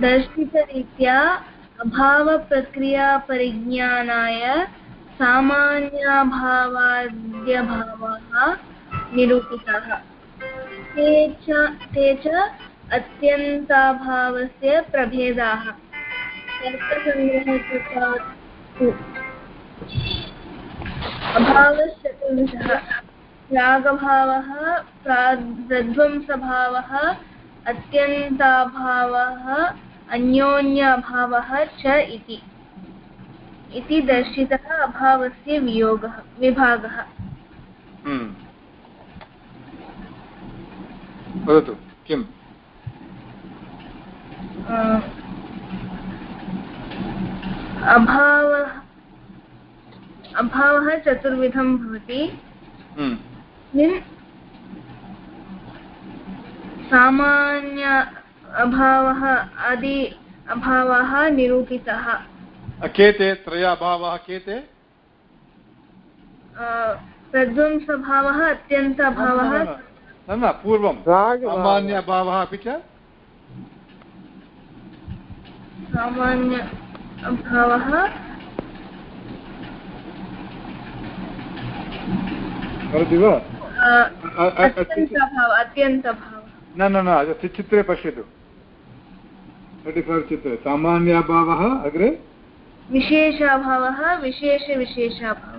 दर्शितरीत्या अभावप्रक्रियापरिज्ञानाय सामान्याभावाद्यभावाः निरूपिताः। ते च ते च अत्यन्ताभावस्य प्रभेदाः। तर्कसङ्ग्रहकृता अभावश्चतुर्विधः रागभावः प्रध्वंसभावः अत्यन्ताभावः अन्योन्याभावः च इति। इति दर्शितः अभावस्य वियोगः विभागः। हम्म। वदतु किम्? अभावः अभावः चतुर्विधं भवति। हम्म। सामान्य अभावः आदि अभावः निरूपितः। केते त्रय अभावः केते प्रध्वंसभावः अत्यन्त अभावः न न पूर्वं। सामान्य अभावः अपि च? सामान्य अभावः वदति वा? न न न चित्रे पश्यतु। तर्टि फैव् चित्रे सामान्याभावः अग्रे? विशेषाभावः विशेषविशेषाभावः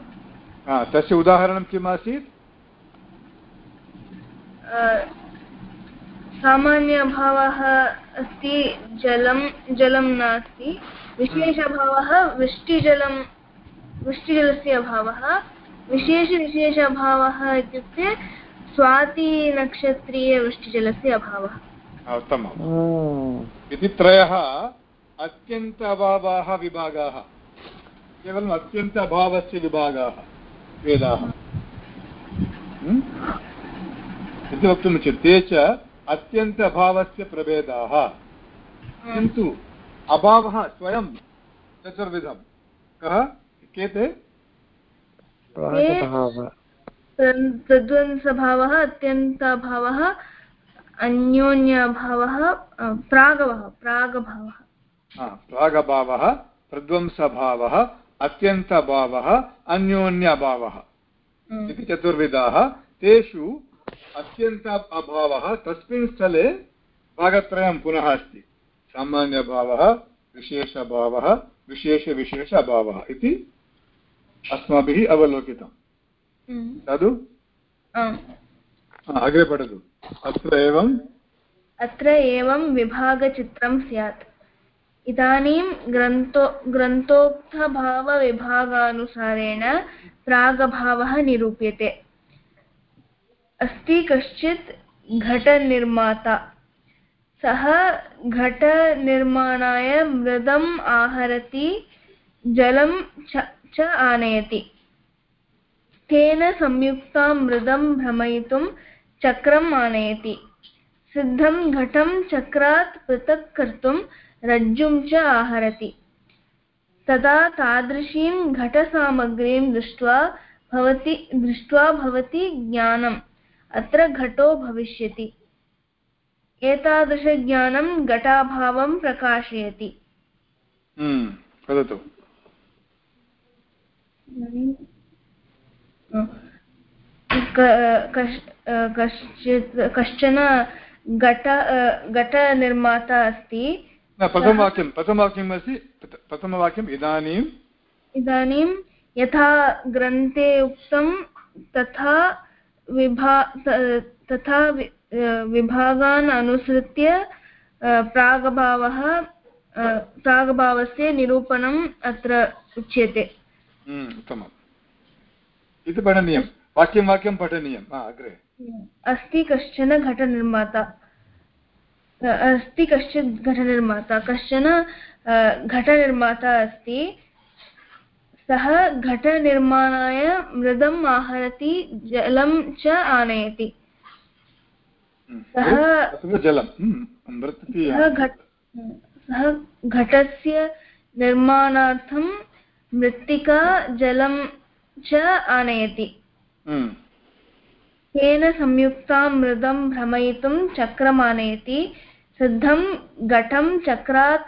तस्य उदाहरणं किम् आसीत् सामान्यभावः अस्ति जलं जलं नास्ति। विशेषभावः वृष्टिजलं वृष्टिजलस्य अभावः। विशेषविशेषभावः इत्युक्ते स्वातिनक्षत्रीयवृष्टिजलस्य अभावः। उत्तमम्। इति त्रयः अत्यन्त अभावाः विभागाः। केवलम् अत्यन्त अभावस्य विभागाः वेदाः। इति वक्तुमिच्छति ते च अत्यन्त अभावस्य प्रभेदाः। किन्तु अभावः स्वयं चतुर्विधं कः? के ते तद्वंसभावः अत्यन्ताभावः अन्योन्यभावः प्रागवः प्रागभावः प्रागभावः। प्रध्वंसभावः अत्यन्तभावः अन्योन्यभावः। इति चतुर्विधाः। तेषु अत्यन्त अभावः तस्मिन् स्थले भागत्रयं पुनः अस्ति। सामान्यभावः विशेषभावः विशेषविशेष अभावः इति अस्माभिः अवलोकितम् साधु अग्रे पठतु। अत्र एवम् अत्र एवं विभागचित्रं स्यात्। इदानीं ग्रन्थो ग्रन्थोक्तभावविभागानुसारेण प्रागभावः निरूप्यते। अस्ति कश्चित् घटनिर्माता। सः घटनिर्माणाय मृदम् आहरति जलं च आनयति। तेन संयुक्तां मृदं भ्रमयितुं चक्रम् आनयति। सिद्धं घटं चक्रात् पृथक् कर्तुं रज्जुं च आहरति। तदा तादृशीं घटसामग्रीं दृष्ट्वा भवति दृष्ट्वा भवति ज्ञानम्। अत्र घटो भविष्यति। एतादृशज्ञानं घटाभावं प्रकाशयति। हम्म, वदतु। कश्चित् कश्चन घट घटनिर्माता अस्ति। प्रथमवाक्यं प्रथमवाक्यम् अस्ति प्रथमवाक्यम् इदानीम्। इदानीं यथा ग्रन्थे उक्तं तथा विभा तथा विभागान् अनुसृत्य प्रागभावः प्रागभावस्य निरूपणम् अत्र उच्यते। उत्तमम् इति पठनीयं वाक्यं वाक्यं पठनीयम् अग्रे अस्ति कश्चन घटनिर्माता अस्ति कश्चित् घटनिर्माता कश्चन घटनिर्माता अस्ति सः घटनिर्माणाय मृदम् आहरति जलं च आनयति सः जलं सः घटस्य निर्माणार्थं मृत्तिका जलं च आनयति। तेन संयुक्तां मृदं भ्रमयितुं चक्रम् आनयति। सिद्धं घटं चक्रात्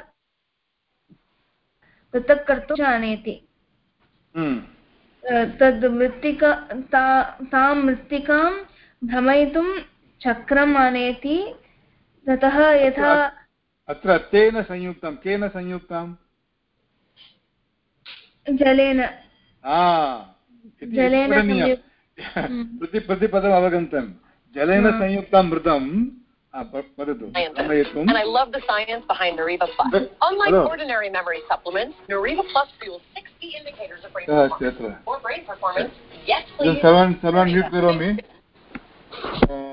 पृथक् कर्तुं च आनयति। तद् मृत्तिका तां मृत्तिकां भ्रमयितुं चक्रम् आनयति। ततः यथा अत्र तेन संयुक्तं केन संयुक्तम्? जलेन जलेन प्रति प्रतिपदम् अवगन्तं जलेन संयुक्तं मृतं वदतु And I love the science behind Nariva Plus. Unlike ordinary memory supplements, Nariva Plus fuels 60 indicators of brain performance. Or brain performance. Yes, please. सर्वान् सर्वान् म्यूट् करोमि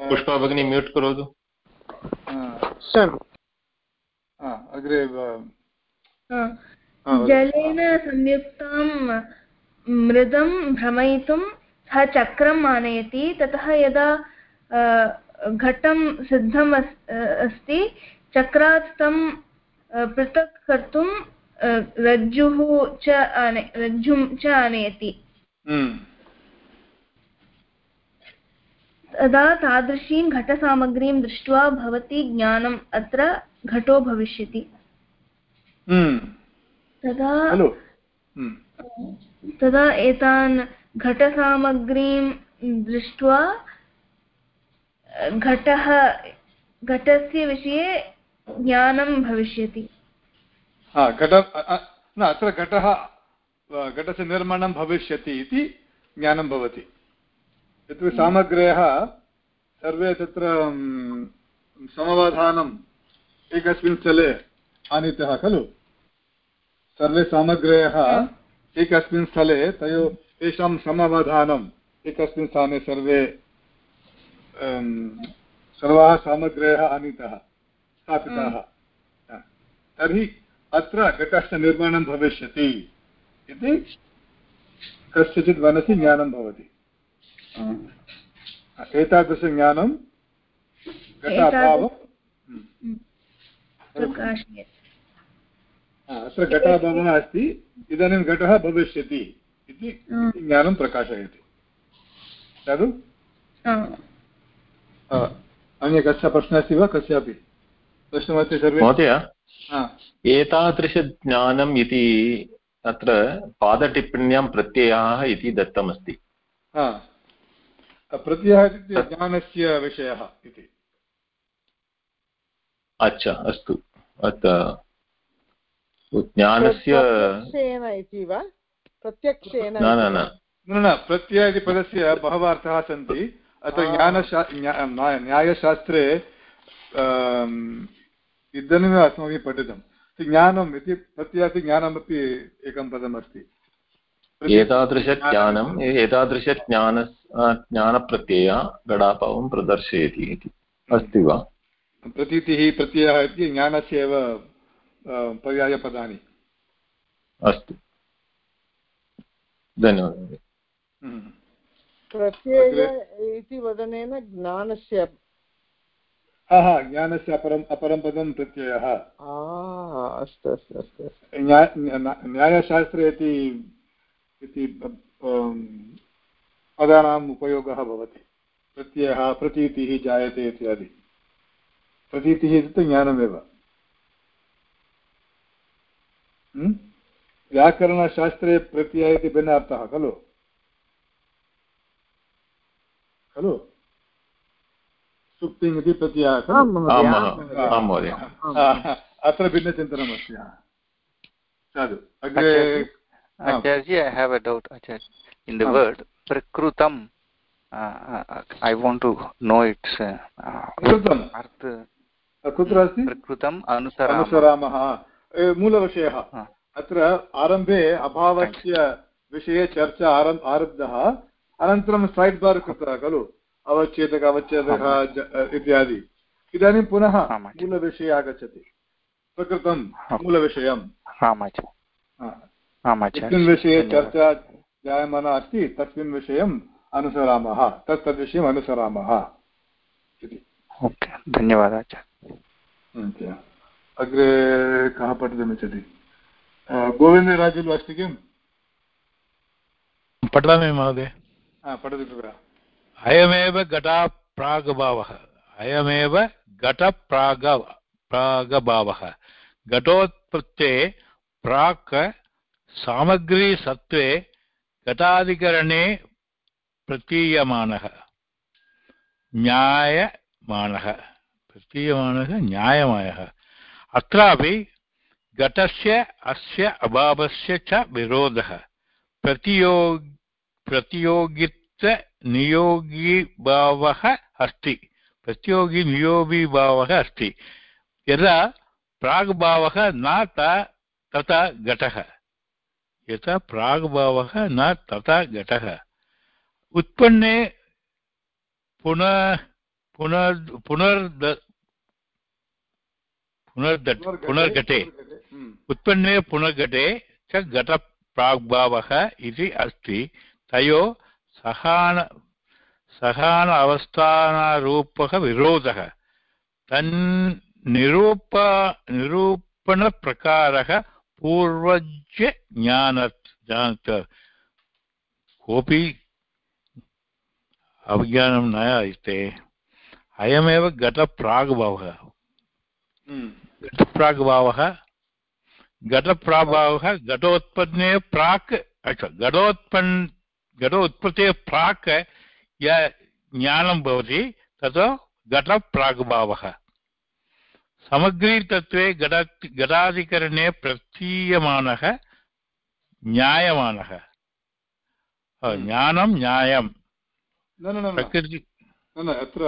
पुष्पा भगिनी म्यूट् करोतु अग्रे जलेन संयुक्तं मृदं भ्रमयितुं सः चक्रम् आनयति ततः यदा घटं सिद्धम् अस्ति चक्रात् तं पृथक् कर्तुं रज्जुः च आने रज्जुं च आनयति। तदा तादृशीं घटसामग्रीं दृष्ट्वा भवती ज्ञानम् अत्र घटो भविष्यति। तदा तदा एतान् घटसामग्रीं दृष्ट्वा घटः घटस्य विषये ज्ञानं भविष्यति। घट न अत्र घटः घटस्य निर्माणं भविष्यति इति ज्ञानं भवति। यतोहि सामग्र्यः सर्वे तत्र समवधानम् एकस्मिन् स्थले आनीतः खलु? सर्वे सामग्र्यः एकस्मिन् स्थले तयो तेषां समवधानम् एकस्मिन् स्थाने सर्वे सर्वाः सामग्र्यः आनीतः स्थापिताः। तर्हि अत्र घटस्य निर्माणं भविष्यति इति कस्यचित् मनसि ज्ञानं भवति। एतादृशज्ञानं घटाभावं अत्र घटाभावः अस्ति इदानीं घटः भविष्यति इति ज्ञानं प्रकाशयति। खलु अन्य कस्य प्रश्नः अस्ति वा? कस्यापि? प्रश्नमस्ति सर्वे? महोदय एतादृशज्ञानम् इति अत्र पादटिप्पण्यां प्रत्ययः इति दत्तमस्ति। प्रत्ययः इत्युक्ते ज्ञानस्य विषयः इति। अच्छा अस्तु। अत्र ज्ञानस्य इति वा? प्रत्यक्षेन न न न न। प्रत्यय इति पदस्य बहवः अर्थाः सन्ति। अत्र ज्ञानशा न्यायशास्त्रे इदानीमेव अस्माभिः पठितं। ज्ञानम् इति प्रत्ययाति ज्ञानमपि एकं पदमस्ति। एतादृशज्ञानम् एतादृशज्ञान ज्ञानप्रत्ययः गडाभावं प्रदर्शयति इति। अस्ति वा? प्रतीतिः प्रत्ययः इति ज्ञानस्य एव पर्यायपदानि। अस्तु। धन्यवादः। हम्म। प्रत्यय इति वदनेन ज्ञानस्य हा हा ज्ञानस्य अपरम् अपरं पदं प्रत्ययः। अस्तु अस्तु अस्तु न्यायशास्त्रे इति इति पदानाम् उपयोगः भवति। प्रत्ययः प्रतीतिः जायते इत्यादि। प्रतीतिः इत्युक्ते ज्ञानमेव? व्याकरणशास्त्रे प्रत्यय इति भिन्न अर्थः खलु खलु सुप्तिङ् इति प्रत्ययः अत्र भिन्नचिन्तनमस्ति साधु अग्रे Acharya, I have a doubt, Acharya. In the oh. word prakrutam, uh, I want to know its uh, अर्थ कुत्र अस्ति प्रकृतम् अनुसरामः मूलविषयः। अत्र आरम्भे अभावस्य विषये चर्चा आरम् आरब्धः। अनन्तरं सैड् बार् कृतः खलु? अवच्छेदक अवच्छेदकः इत्यादि। इदानीं पुनः मूलविषये आगच्छति। प्रकृतं मूलविषयं यस्मिन् विषये चर्चा जायमाना अस्ति तस्मिन् विषयम् अनुसरामः। तत् तद्विषयम् अनुसरामः। इति। ओके धन्यवादः अग्रे कः पठितुमिच्छति गोविन्दराजुलु अस्ति किम् पठामि महोदय। पठतु कृपया अयमेव घटाप्रागभावः अयमेव घटप्राग प्रागभावः। घटोत्पत्ते प्राक् सामग्रीसत्त्वे घटाधिकरणे प्रतीयमानः। न्यायमानः। प्रतीयमानः न्यायमानः अत्रापि घटस्य अस्य, अभावस्य च विरोधः। प्रतियो प्रतियोगित्वनियोगीभावः अस्ति। प्रतियोगिनियोगीभावः अस्ति। यदा प्राग्भावः न तथा घटः। यथा प्राग्भावः न तथा घटः। उत्पन्ने पुनः, पुनर्, पुनर्द पुनर्घटे उत्पन्ने पुनर्घटे च घटप्राग्भावः इति अस्ति। तयो सहान सहान अवस्थानरूपः विरोधः तन्निरूप निरूपणप्रकारः पूर्वज्य ज्ञानत् जानत् कोऽपि अवज्ञानं न अस्ति अयमेव घटप्राग्भावः हम्म। घटप्राग्भावः घटप्राग्भावः घटोत्पन्ने प्राक् अच्छा घटोत्पन् घटोत्पत्तेः प्राक् य ज्ञानं भवति तत् घटप्राग्भावः समग्रीतत्वे घट घटाधिकरणे प्रतीयमानः ज्ञायमानः हम्म। ज्ञानं न्यायं। प्रकृति न न अत्र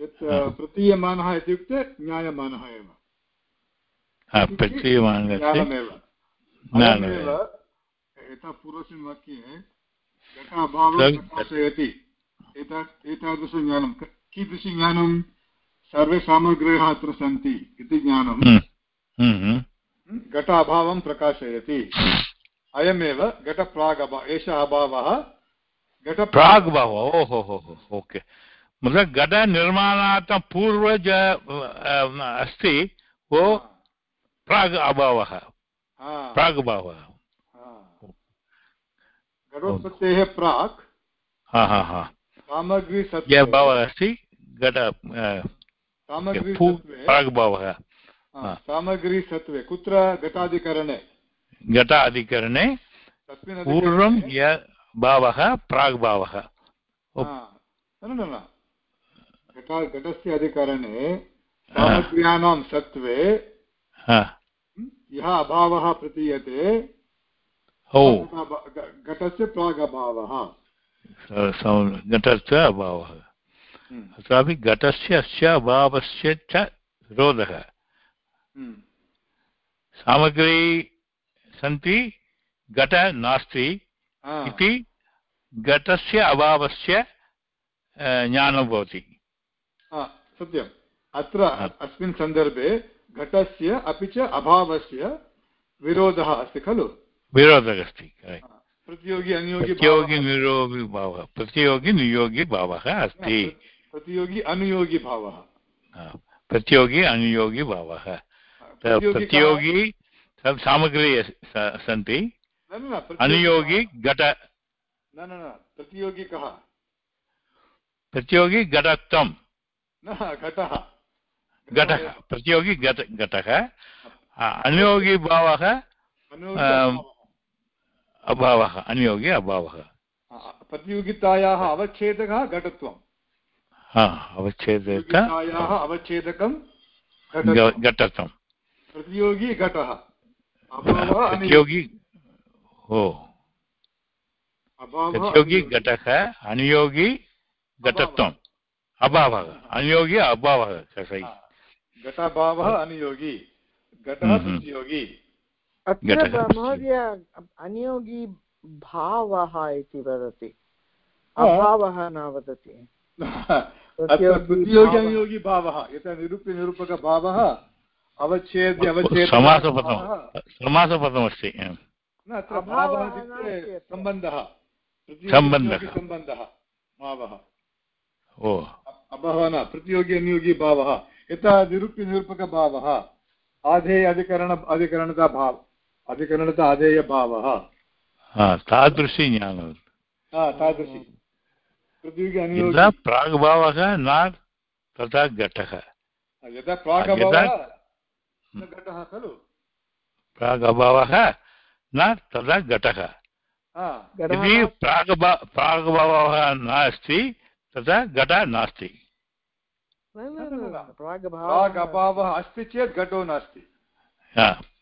यत् प्रतीयमानः इत्युक्ते ज्ञायमानः एव। प्रतीयमानमेव यथा पूर्वस्मिन् वाक्ये घटाभावं प्रकाशयति एतादृशज्ञानं कीदृशज्ञानं सर्वे सामग्र्यः अत्र सन्ति इति ज्ञानं। हम्म, हम्म, हम्म। घट अभावं प्रकाशयति। अयमेव घटप्राग् अभावः एषः अभावः घट ओहो हो ओके। मतलब घटनिर्माणार्थं पूर्वज अस्ति वो प्राग् अभावः। प्राग्भावः घटोत्पत्तेः प्राक् सामग्री भावः अस्ति घट प्राग्भावः सामग्री सत्त्वे। कुत्र? घटाधिकरणे घटाधिकरणे पूर्वं य भावः प्राग्भावः न घटस्य अधिकरणे सामग्र्याणां सत्त्वे। यः अभावः प्रतीयते। घटस्य प्रागभावः। घटस्य अभावः। अत्रापि घटस्य अस्य अभावस्य च विरोधः हम्म। सामग्री सन्ति घट नास्ति इति घटस्य अभावस्य ज्ञानं भवति। सत्यम्। अत्र अस्मिन् सन्दर्भे घटस्य अपि च अभावस्य विरोधः अस्ति खलु? विरोधः अस्ति प्रतियोगी अनुयोगी प्रतियोगी भावः प्रतियोगी नियोगी भावः अस्ति। प्रतियोगी अनुयोगी भावः। प्रतियोगी अनुयोगी भावः। प्रतियोगी सामग्री सन्ति। अनुयोगी घट। न न न प्रतियोगी कः? प्रतियोगी घटत्वं न घटः। घटः प्रतियोगी घट घटः अनुयोगी भावः अभावः। अनुयोगी अभावः। प्रतियोगितायाः अवच्छेदकः घटत्वम्। अवच्छेदक अवच्छेदकं घटत्वं प्रतियोगी घटः। प्रतियोगी ओ प्रतियोगी घटः अनुयोगी घटत्वम्। अभावः अनुयोगी अभावः सही। घटाभावः अनुयोगी। घटः अत्र महोदय अनुयोगी भावः इति वदति। अभावः न वदति। प्रतियोगी अनुयोगी भावः। यथा निरूप्य निरूपकभावः अवच्छेद्य अवच्छेद्य समासपदमस्ति न अत्र भावः इत्युक्ते सम्बन्धः। सम्बन्धः। सम्बन्धः। भावः। ओ। अभावः न प्रतियोगी अनुयोगी भावः। यथा निरूप्य निरूपकभावः आधेय अधिकरण अधिकरणता भाव अधिकरणता अधेयभावः तादृशी ज्ञानं तादृशी। यदा प्राग्भावः न तथा घटः। यदा प्रागभावः घटः खलु? प्रागभावः न तदा घटः। यदि प्रागभा प्रागभावः नास्ति तदा घटः नास्ति। प्रागभावः। अस्ति चेत् घटो नास्ति।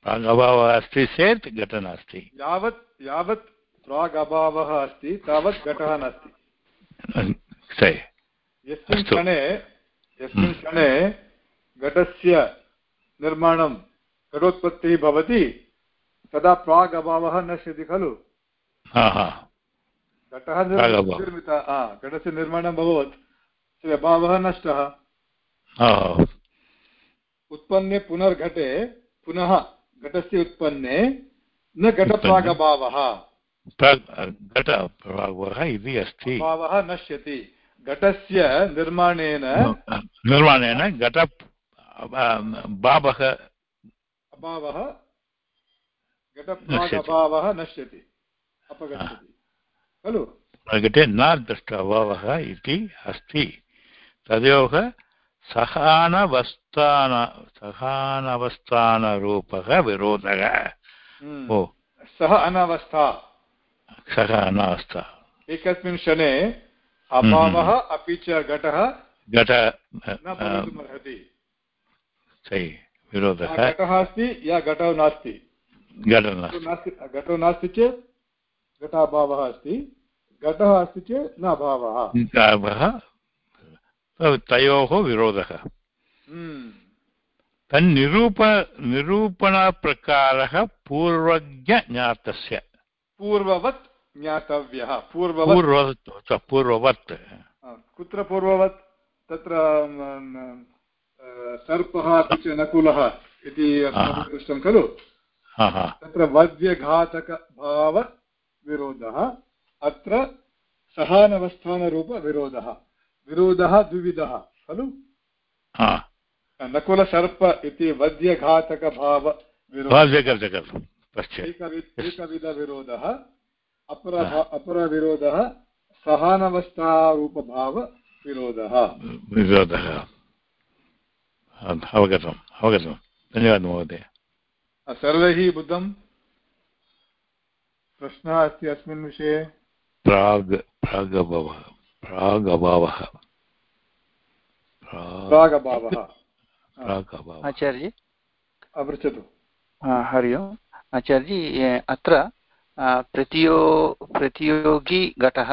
प्रागभावः अस्ति चेत् घटः नास्ति। यावत् यावत् प्रागभावः अस्ति तावत् घटः नास्ति। यस्मिन् क्षणे यस्मिन् क्षणे घटस्य निर्माणं घटोत्पत्तिः भवति तदा प्राग् अभावः नश्यति खलु। घटः निर्मितः घटस्य निर्माणम् अभवत् अभावः नष्टः। उत्पन्ने पुनर्घटे पुनः घटस्य उत्पन्ने न घटप्रागभावः घटप्रागभावः इति अस्ति भावः नश्यति घटस्य निर्माणेन निर्माणेन घट भावः अभावः घटप्रागभावः नश्यति अपगच्छति खलु घटे न दृष्ट अभावः इति अस्ति तयोः सहानवस्थान सहानवस्थानरूपः विरोधः। ओ। सः अनवस्था। सः अनावस्था एकस्मिन् क्षणे अभावः अपि च घटः घट न भवितुमर्हति सही। विरोधः। घटः अस्ति या घटौ नास्ति। घटौ नास्ति। चेत् घटाभावः अस्ति। घटः अस्ति चेत् न अभावः तयोः विरोधः। तन्निरूप निरूपणप्रकारः पूर्वज्ञज्ञातस्य। पूर्ववत् ज्ञातव्यः। पूर्ववत्। पूर्ववत् कुत्र पूर्ववत्? तत्र सर्पः अपि च नकुलः इति दृष्टं खलु? तत्र वद्यघातकभावविरोधः अत्र सहानवस्थानरूपविरोधः। विरोधः द्विविधः खलु? नकुलसर्प इति वद्यघातकभाव एकविधविरोधः अपर अपरविरोधः सहानवस्थारूपभावविरोधः विरोधः। अवगतम् अवगतं धन्यवादः महोदय। सर्वैः बुद्धं? प्रश्नः अस्ति अस्मिन् विषये? प्राग् प्रागभावः प्रागभावः। प्रागभावः। आचार्य पृच्छतु हरि ओम्। आचार्यजी अत्र प्रतियो प्रतियोगी घटः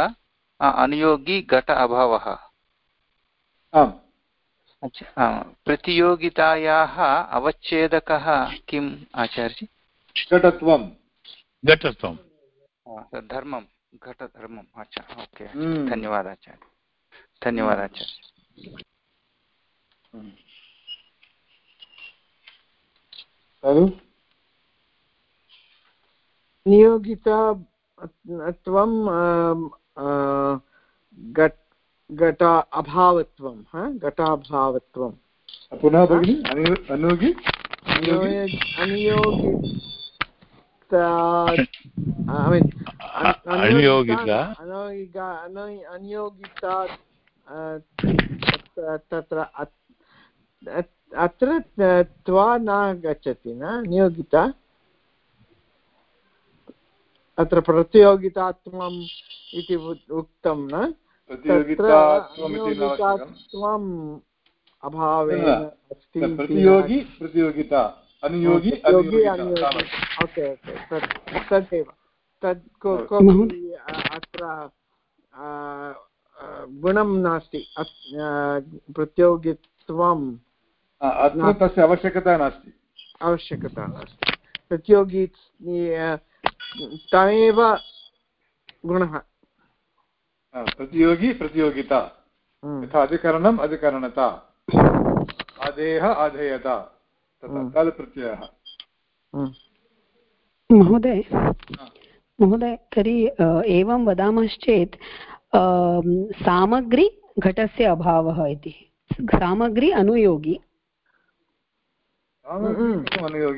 अनुयोगी घट अभावः। आम्। प्रतियोगितायाः अवच्छेदकः किम् आचार्य घटत्वं घटत्वं धर्मं घटधर्मम् अच्छा ओके धन्यवादः आचार्य धन्यवादः आचार्य नियोगिता त्वं घट घट अभावत्वं घटाभावत्वं पुनः भगिनि अनुयोगि अनियोगिता तत्र अत्र त्वा न गच्छति न नियोगिता अत्र प्रतियोगितात्वम् इति उक्तं न प्रतियोगितात्वम् अभावेन प्रतियोगी प्रतियोगिता अनुयोगी योगी अनुयोगी ओके ओके तदेव कोऽपि अत्र गुणं नास्ति प्रतियोगित्वं अत्र तस्य आवश्यकता नास्ति आवश्यकता नास्ति प्रतियोगी तमेव गुणः प्रतियोगी प्रतियोगिता। यथा अधिकरणम् अधिकरणता आधेयः आधेयता। तद् प्रत्ययः हम्म। महोदय महोदय तर्हि एवं वदामश्चेत् सामग्री घटस्य अभावः इति। सामग्री अनुयोगी।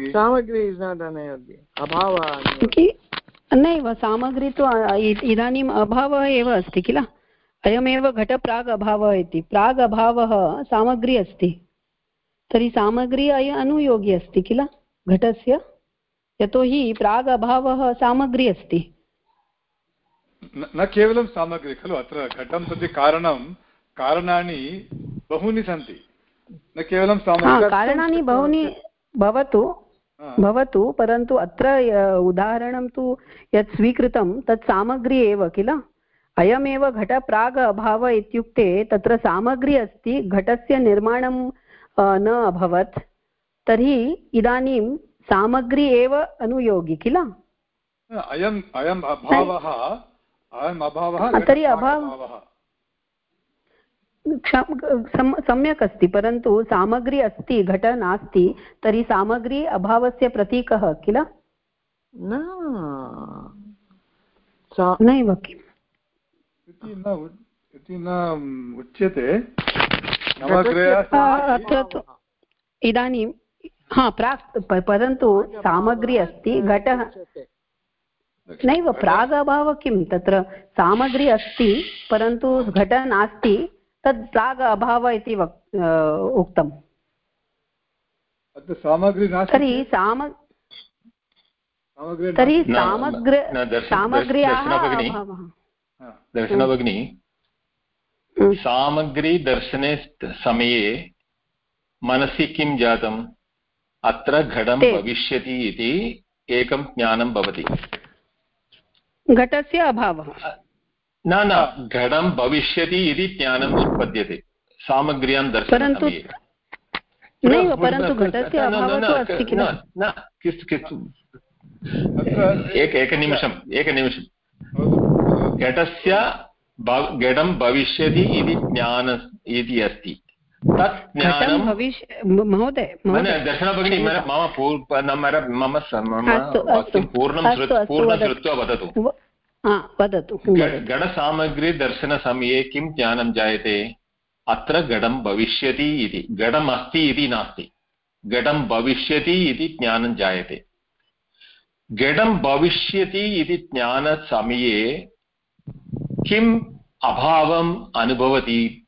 सामग्री अभावः नैव सामग्री तु इदानीम् अभावः एव अस्ति किल? अयमेव घट प्राग् अभावः इति। प्राग् अभावः सामग्री अस्ति। तर्हि सामग्री अय अनुयोगी अस्ति किल? घटस्य? यतोहि प्राग् अभावः सामग्री अस्ति। न केवलं सामग्री खलु अत्र घटं प्रति कारणं कारणानि बहूनि सन्ति। न केवलं कारणानि बहूनि भवतु भवतु परन्तु अत्र उदाहरणं तु यत् स्वीकृतं तत् सामग्री एव किल? अयमेव घट प्राग् अभाव इत्युक्ते तत्र सामग्री अस्ति घटस्य निर्माणं न अभवत् तर्हि इदानीं सामग्री एव अनुयोगी किल? अयम् अयम् अभावः अयम् अभावः तर्हि अभावः सम्यक् अस्ति परन्तु सामग्री अस्ति घट नास्ति तर्हि सामग्री अभावस्य प्रतीकः किल? नैव किम्? इति न उच्यते। इदानीं हा प्राक् परन्तु सामग्री अस्ति घटः नैव प्रागभावः किं तत्र सामग्री अस्ति परन्तु घट नास्ति तद् प्राग् अभावः इति वक् उक्तम् तर्हि साम तर्हि सामग्र सामग्र्याः दर्शनभगिनी सामग्रीदर्शने समये मनसि किं जातम् अत्र घटं भविष्यति इति एकं ज्ञानं भवति घटस्य अभावः न न घटं भविष्यति इति ज्ञानम् उत्पद्यते सामग्र्यां दर्शनसमये एक एकनिमिषम् एकनिमिषम् घटस्य घटं भविष्यति इति ज्ञान इति अस्ति। तत् ज्ञानं महोदय दर्शनभगिनी मम मम पूर्णं पूर्णं श्रुत्वा वदतु। वदतु घटसामग्रीदर्शनसमये किं ज्ञानं जायते? अत्र घटं भविष्यति इति। घटम् अस्ति इति नास्ति। घटं भविष्यति इति ज्ञानं जायते। घटं भविष्यति इति ज्ञानसमये किम् अभावम् अनुभवति?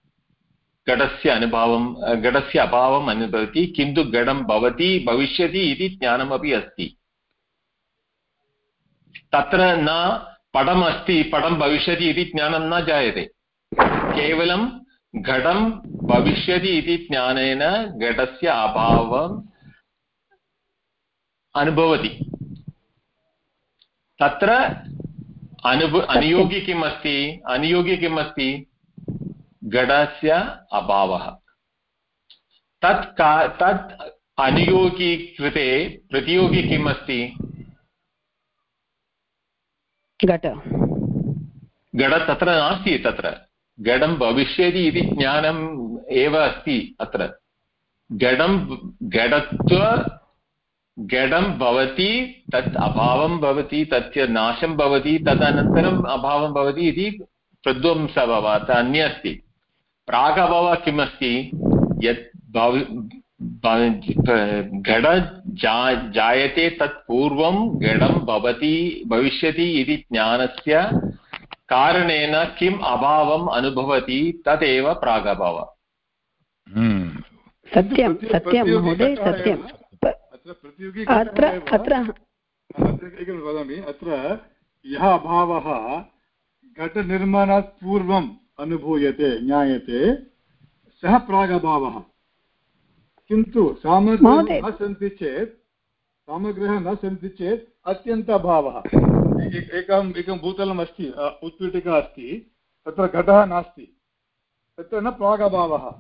घटस्य अनुभावं घटस्य अभावम् अनुभवति, किन्तु घटं भवति, भविष्यति इति ज्ञानमपि अस्ति। तत्र न पटम् अस्ति पटं भविष्यति इति ज्ञानं न जायते। केवलं घटं भविष्यति इति ज्ञानेन घटस्य अभावम् अनुभवति। तत्र अनुभ अनुयोगी किम् अस्ति? अनुयोगी किम् अस्ति? घटस्य अभावः। तत् का तत् अनुयोगी कृते प्रतियोगी किम् अस्ति? घट घट तत्र नास्ति तत्र। घटं भविष्यति इति ज्ञानम् एव अस्ति अत्र। घटं घटत्व घटं भवति तत् अभावं भवति तस्य नाशं भवति तदनन्तरम् अभावं भवति इति प्रध्वंसभवत् अन्य अस्ति। प्रागभावः किमस्ति? यत् घट जा जायते तत् पूर्वं घटं भवति भविष्यति इति ज्ञानस्य कारणेन किम् अभावम् अनुभवति तदेव प्रागभावः हम्म। सत्यं सत्यं महोदय सत्यम् अत्र अत्र एकं वदामि अत्र यः अभावः घटनिर्माणात् पूर्वम् अनुभूयते ज्ञायते सः प्रागभावः। किन्तु न सन्ति चेत् सामग्र्यः न सन्ति चेत् अत्यन्ताभावः। एकम् एकं भूतलम् अस्ति उत्पीठिका अस्ति तत्र घटः नास्ति। तत्र न प्रागभावः।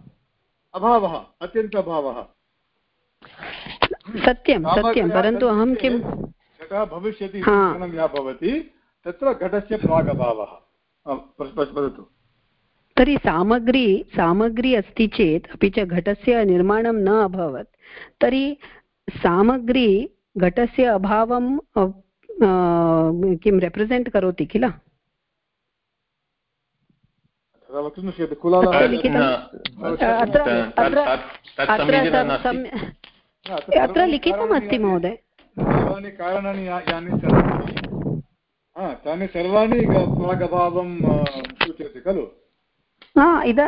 अभावः अत्यन्तभावः। सत्यं सत्यं परन्तु अहं किं घटः भविष्यति या भवति तत्र घटस्य प्रागभावः। वदतु। तर्हि सामग्री सामग्री अस्ति चेत् अपि च घटस्य निर्माणं न अभवत्। तर्हि सामग्री घटस्य अभावं किं रेप्रसेण्ट् करोति किल? अत्र लिखितमस्ति महोदय। सर्वाणि कारणानि यानि सन्ति तानि सर्वाणि प्रागभावं सूचयति खलु? हा इद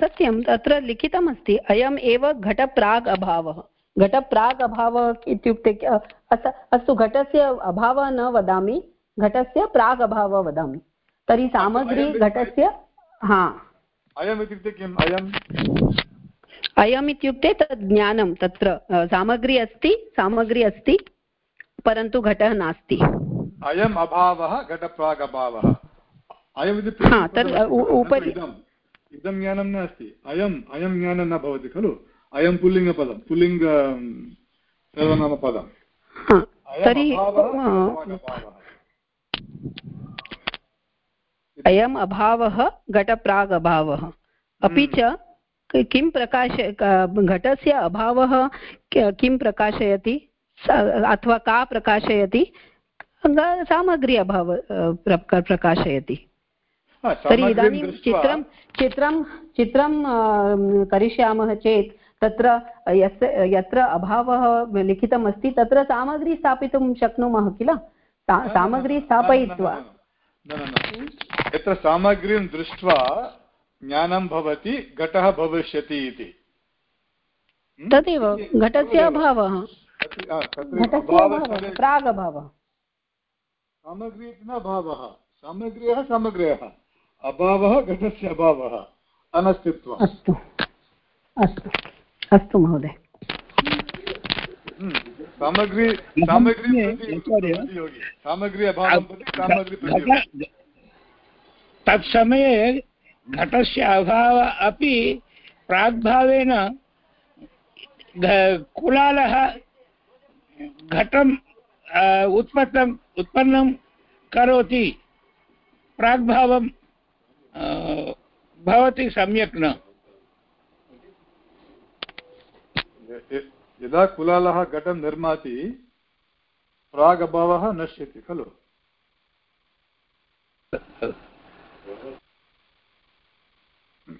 सत्यं तत्र लिखितमस्ति अयम् एव घटप्राग् अभावः घटप्राग् अभावः इत्युक्ते अस्तु घटस्य अभावः न वदामि घटस्य प्राग् अभावः वदामि। तर्हि सामग्री घटस्य हा। अयम् इत्युक्ते किम्? अयम् अयम् इत्युक्ते तद् ज्ञानं तत्र सामग्री अस्ति सामग्री अस्ति परन्तु घटः नास्ति। अयम् अभावः घटप्राग् अभावः अयम् तद् उपरि। इदं ज्ञानं नास्ति। अयम् अयं ज्ञानं न भवति खलु? अयं पुल्लिङ्गपदं पुल्लिङ्ग सर्वनामपदं। तर्हि अयम् अभावः घटप्राग् अभावः अपि च किं प्रकाश घटस्य अभावः किं प्रकाशयति अथवा का प्रकाशयति सामग्री अभाव प्रकाशयति तर्हि इदानीं चित्रं चित्रं चित्रं करिष्यामः चेत् तत्र यस्य यत्र अभावः लिखितमस्ति तत्र सामग्री स्थापितुं शक्नुमः किल सामग्री स्थापयित्वा यत्र सामग्रीं दृष्ट्वा ज्ञानं भवति घटः भविष्यति इति। तदेव घटस्य अभावः। प्रागभावः। सामग्री इति न अभावः। सामग्र्यः सामग्र्यः। अभावः घटस्य अभावः। अनस्तित्वम्। अस्तु। अस्तु। अस्तु महोदय। सामग्री सामग्री सामग्री अभावं तत्समये घटस्य अभावः अपि प्राग्भावेन कुलालः घटम् उत्पन्नं उत्पन्नं करोति। प्राग्भावं भवति सम्यक् न। यदा कुलालः घटं निर्माति, प्रागभावः नश्यति, खलु?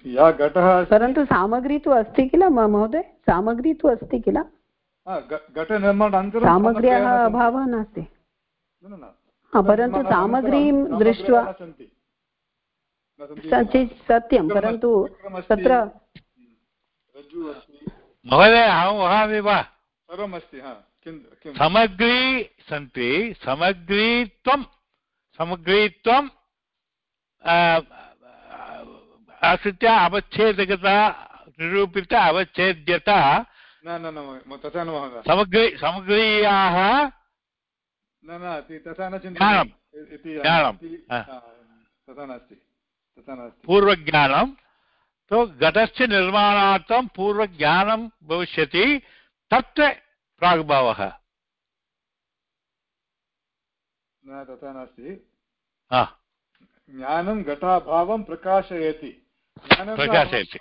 या घटः परन्तु सामग्री तु अस्ति किल महोदय? सामग्री तु अस्ति किल? घटनिर्माणानन्तरं सामग्र्याः अभावः नास्ति। परन्तु सामग्रीं दृष्ट्वा सत्यं परन्तु तत्र महोदय अहं वदामि वा? सर्वमस्ति सामग्री सन्ति समग्रीत्वं समग्रीत्वं आश्रित्य अवच्छेदकता निरूपित अवच्छेद्यता। न न न तथा न महोदय समग्री समग्रीयाः न न तथा न चिन्तयामि तथा नास्ति। तथा नास्ति। पूर्वज्ञानं। तो घटस्य निर्माणार्थं पूर्वज्ञानं भविष्यति। तत्र प्राग्भावः। न तथा नास्ति। ज्ञानं घटाभावं प्रकाशयति। प्रकाशयति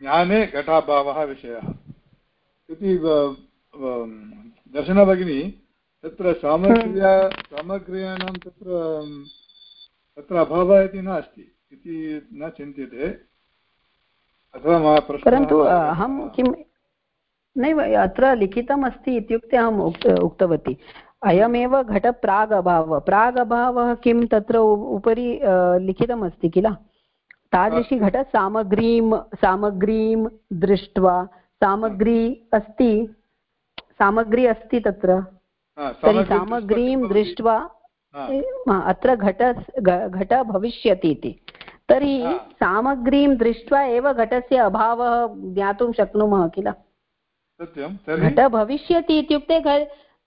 ज्ञाने घटाभावः विषयः। इति दर्शनभगिनी तत्र सामग्र्या सामग्र्याणां तत्र तत्र अभावः इति नास्ति। इति न चिन्त्यते। अथवा परन्तु अहं किं नैव अत्र लिखितमस्ति इत्युक्ते अहम् उक्त उक्तवती। अयमेव घटप्राग् अभावः प्राग् अभावः किं? तत्र उपरि लिखितमस्ति किल? तादृशी घटसामग्रीं सामग्रीं दृष्ट्वा सामग्री अस्ति? सामग्री अस्ति तत्र? तर्हि सामग्रीं दृष्ट्वा अत्र घट घट भविष्यति इति। तर्हि सामग्रीं दृष्ट्वा एव घटस्य अभावः ज्ञातुं शक्नुमः किल? घट भविष्यति इत्युक्ते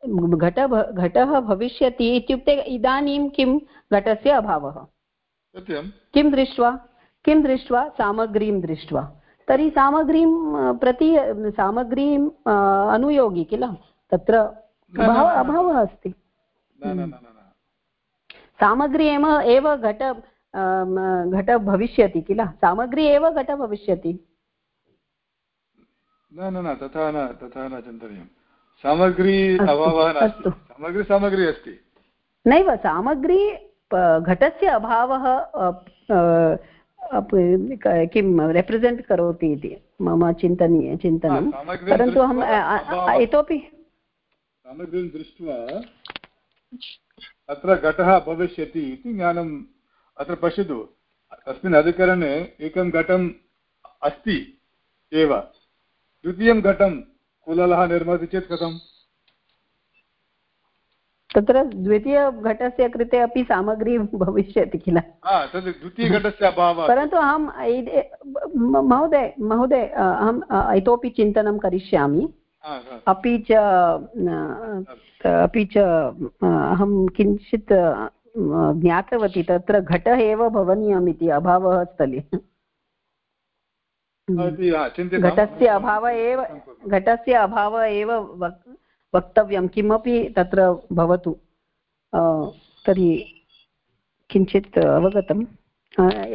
घट घटः भविष्यति इत्युक्ते इदानीं किं घटस्य अभावः? किं दृष्ट्वा? किं दृष्ट्वा? सामग्रीं दृष्ट्वा। तर्हि सामग्रीं प्रति सामग्रीम् अनुयोगी किल? तत्र अभावः अस्ति। सामग्री एव एव घट घट भविष्यति किल? सामग्री एव घट भविष्यति। न न न तथा न तथा न चिन्तनीयं सामग्री अभावः नास्ति। सामग्री सामग्री अस्ति। नैव सामग्री घटस्य अभावः किं रेप्रेसेण्ट् करोति इति मम चिन्तनीय चिन्तनं। परन्तु अहम् इतोपि सामग्रीं दृष्ट्वा अत्र घटः भविष्यति इति ज्ञानम् अत्र पश्यतु। अस्मिन् अधिकरणे एकं घटम् अस्ति एव। द्वितीयं घटं कुललः निर्माति चेत् कथम्? तत्र द्वितीयघटस्य कृते अपि सामग्री भविष्यति किल? द्वितीयघटस्य अभावः परन्तु अहं महोदय महोदय अहम् इतोपि चिन्तनं करिष्यामि। अपि च अपि च अहं किञ्चित् ज्ञातवती तत्र घटः एव भवनीयम् इति अभावः स्थले। घटस्य अभावः एव घटस्य अभावः एव वक्तव्यं। किमपि तत्र भवतु। तर्हि किञ्चित् अवगतम्।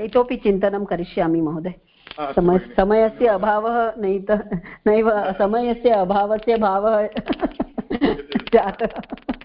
इतोपि चिन्तनं करिष्यामि महोदय। समय समयस्य अभावः नैत नैव समयस्य अभावस्य भावः जातः।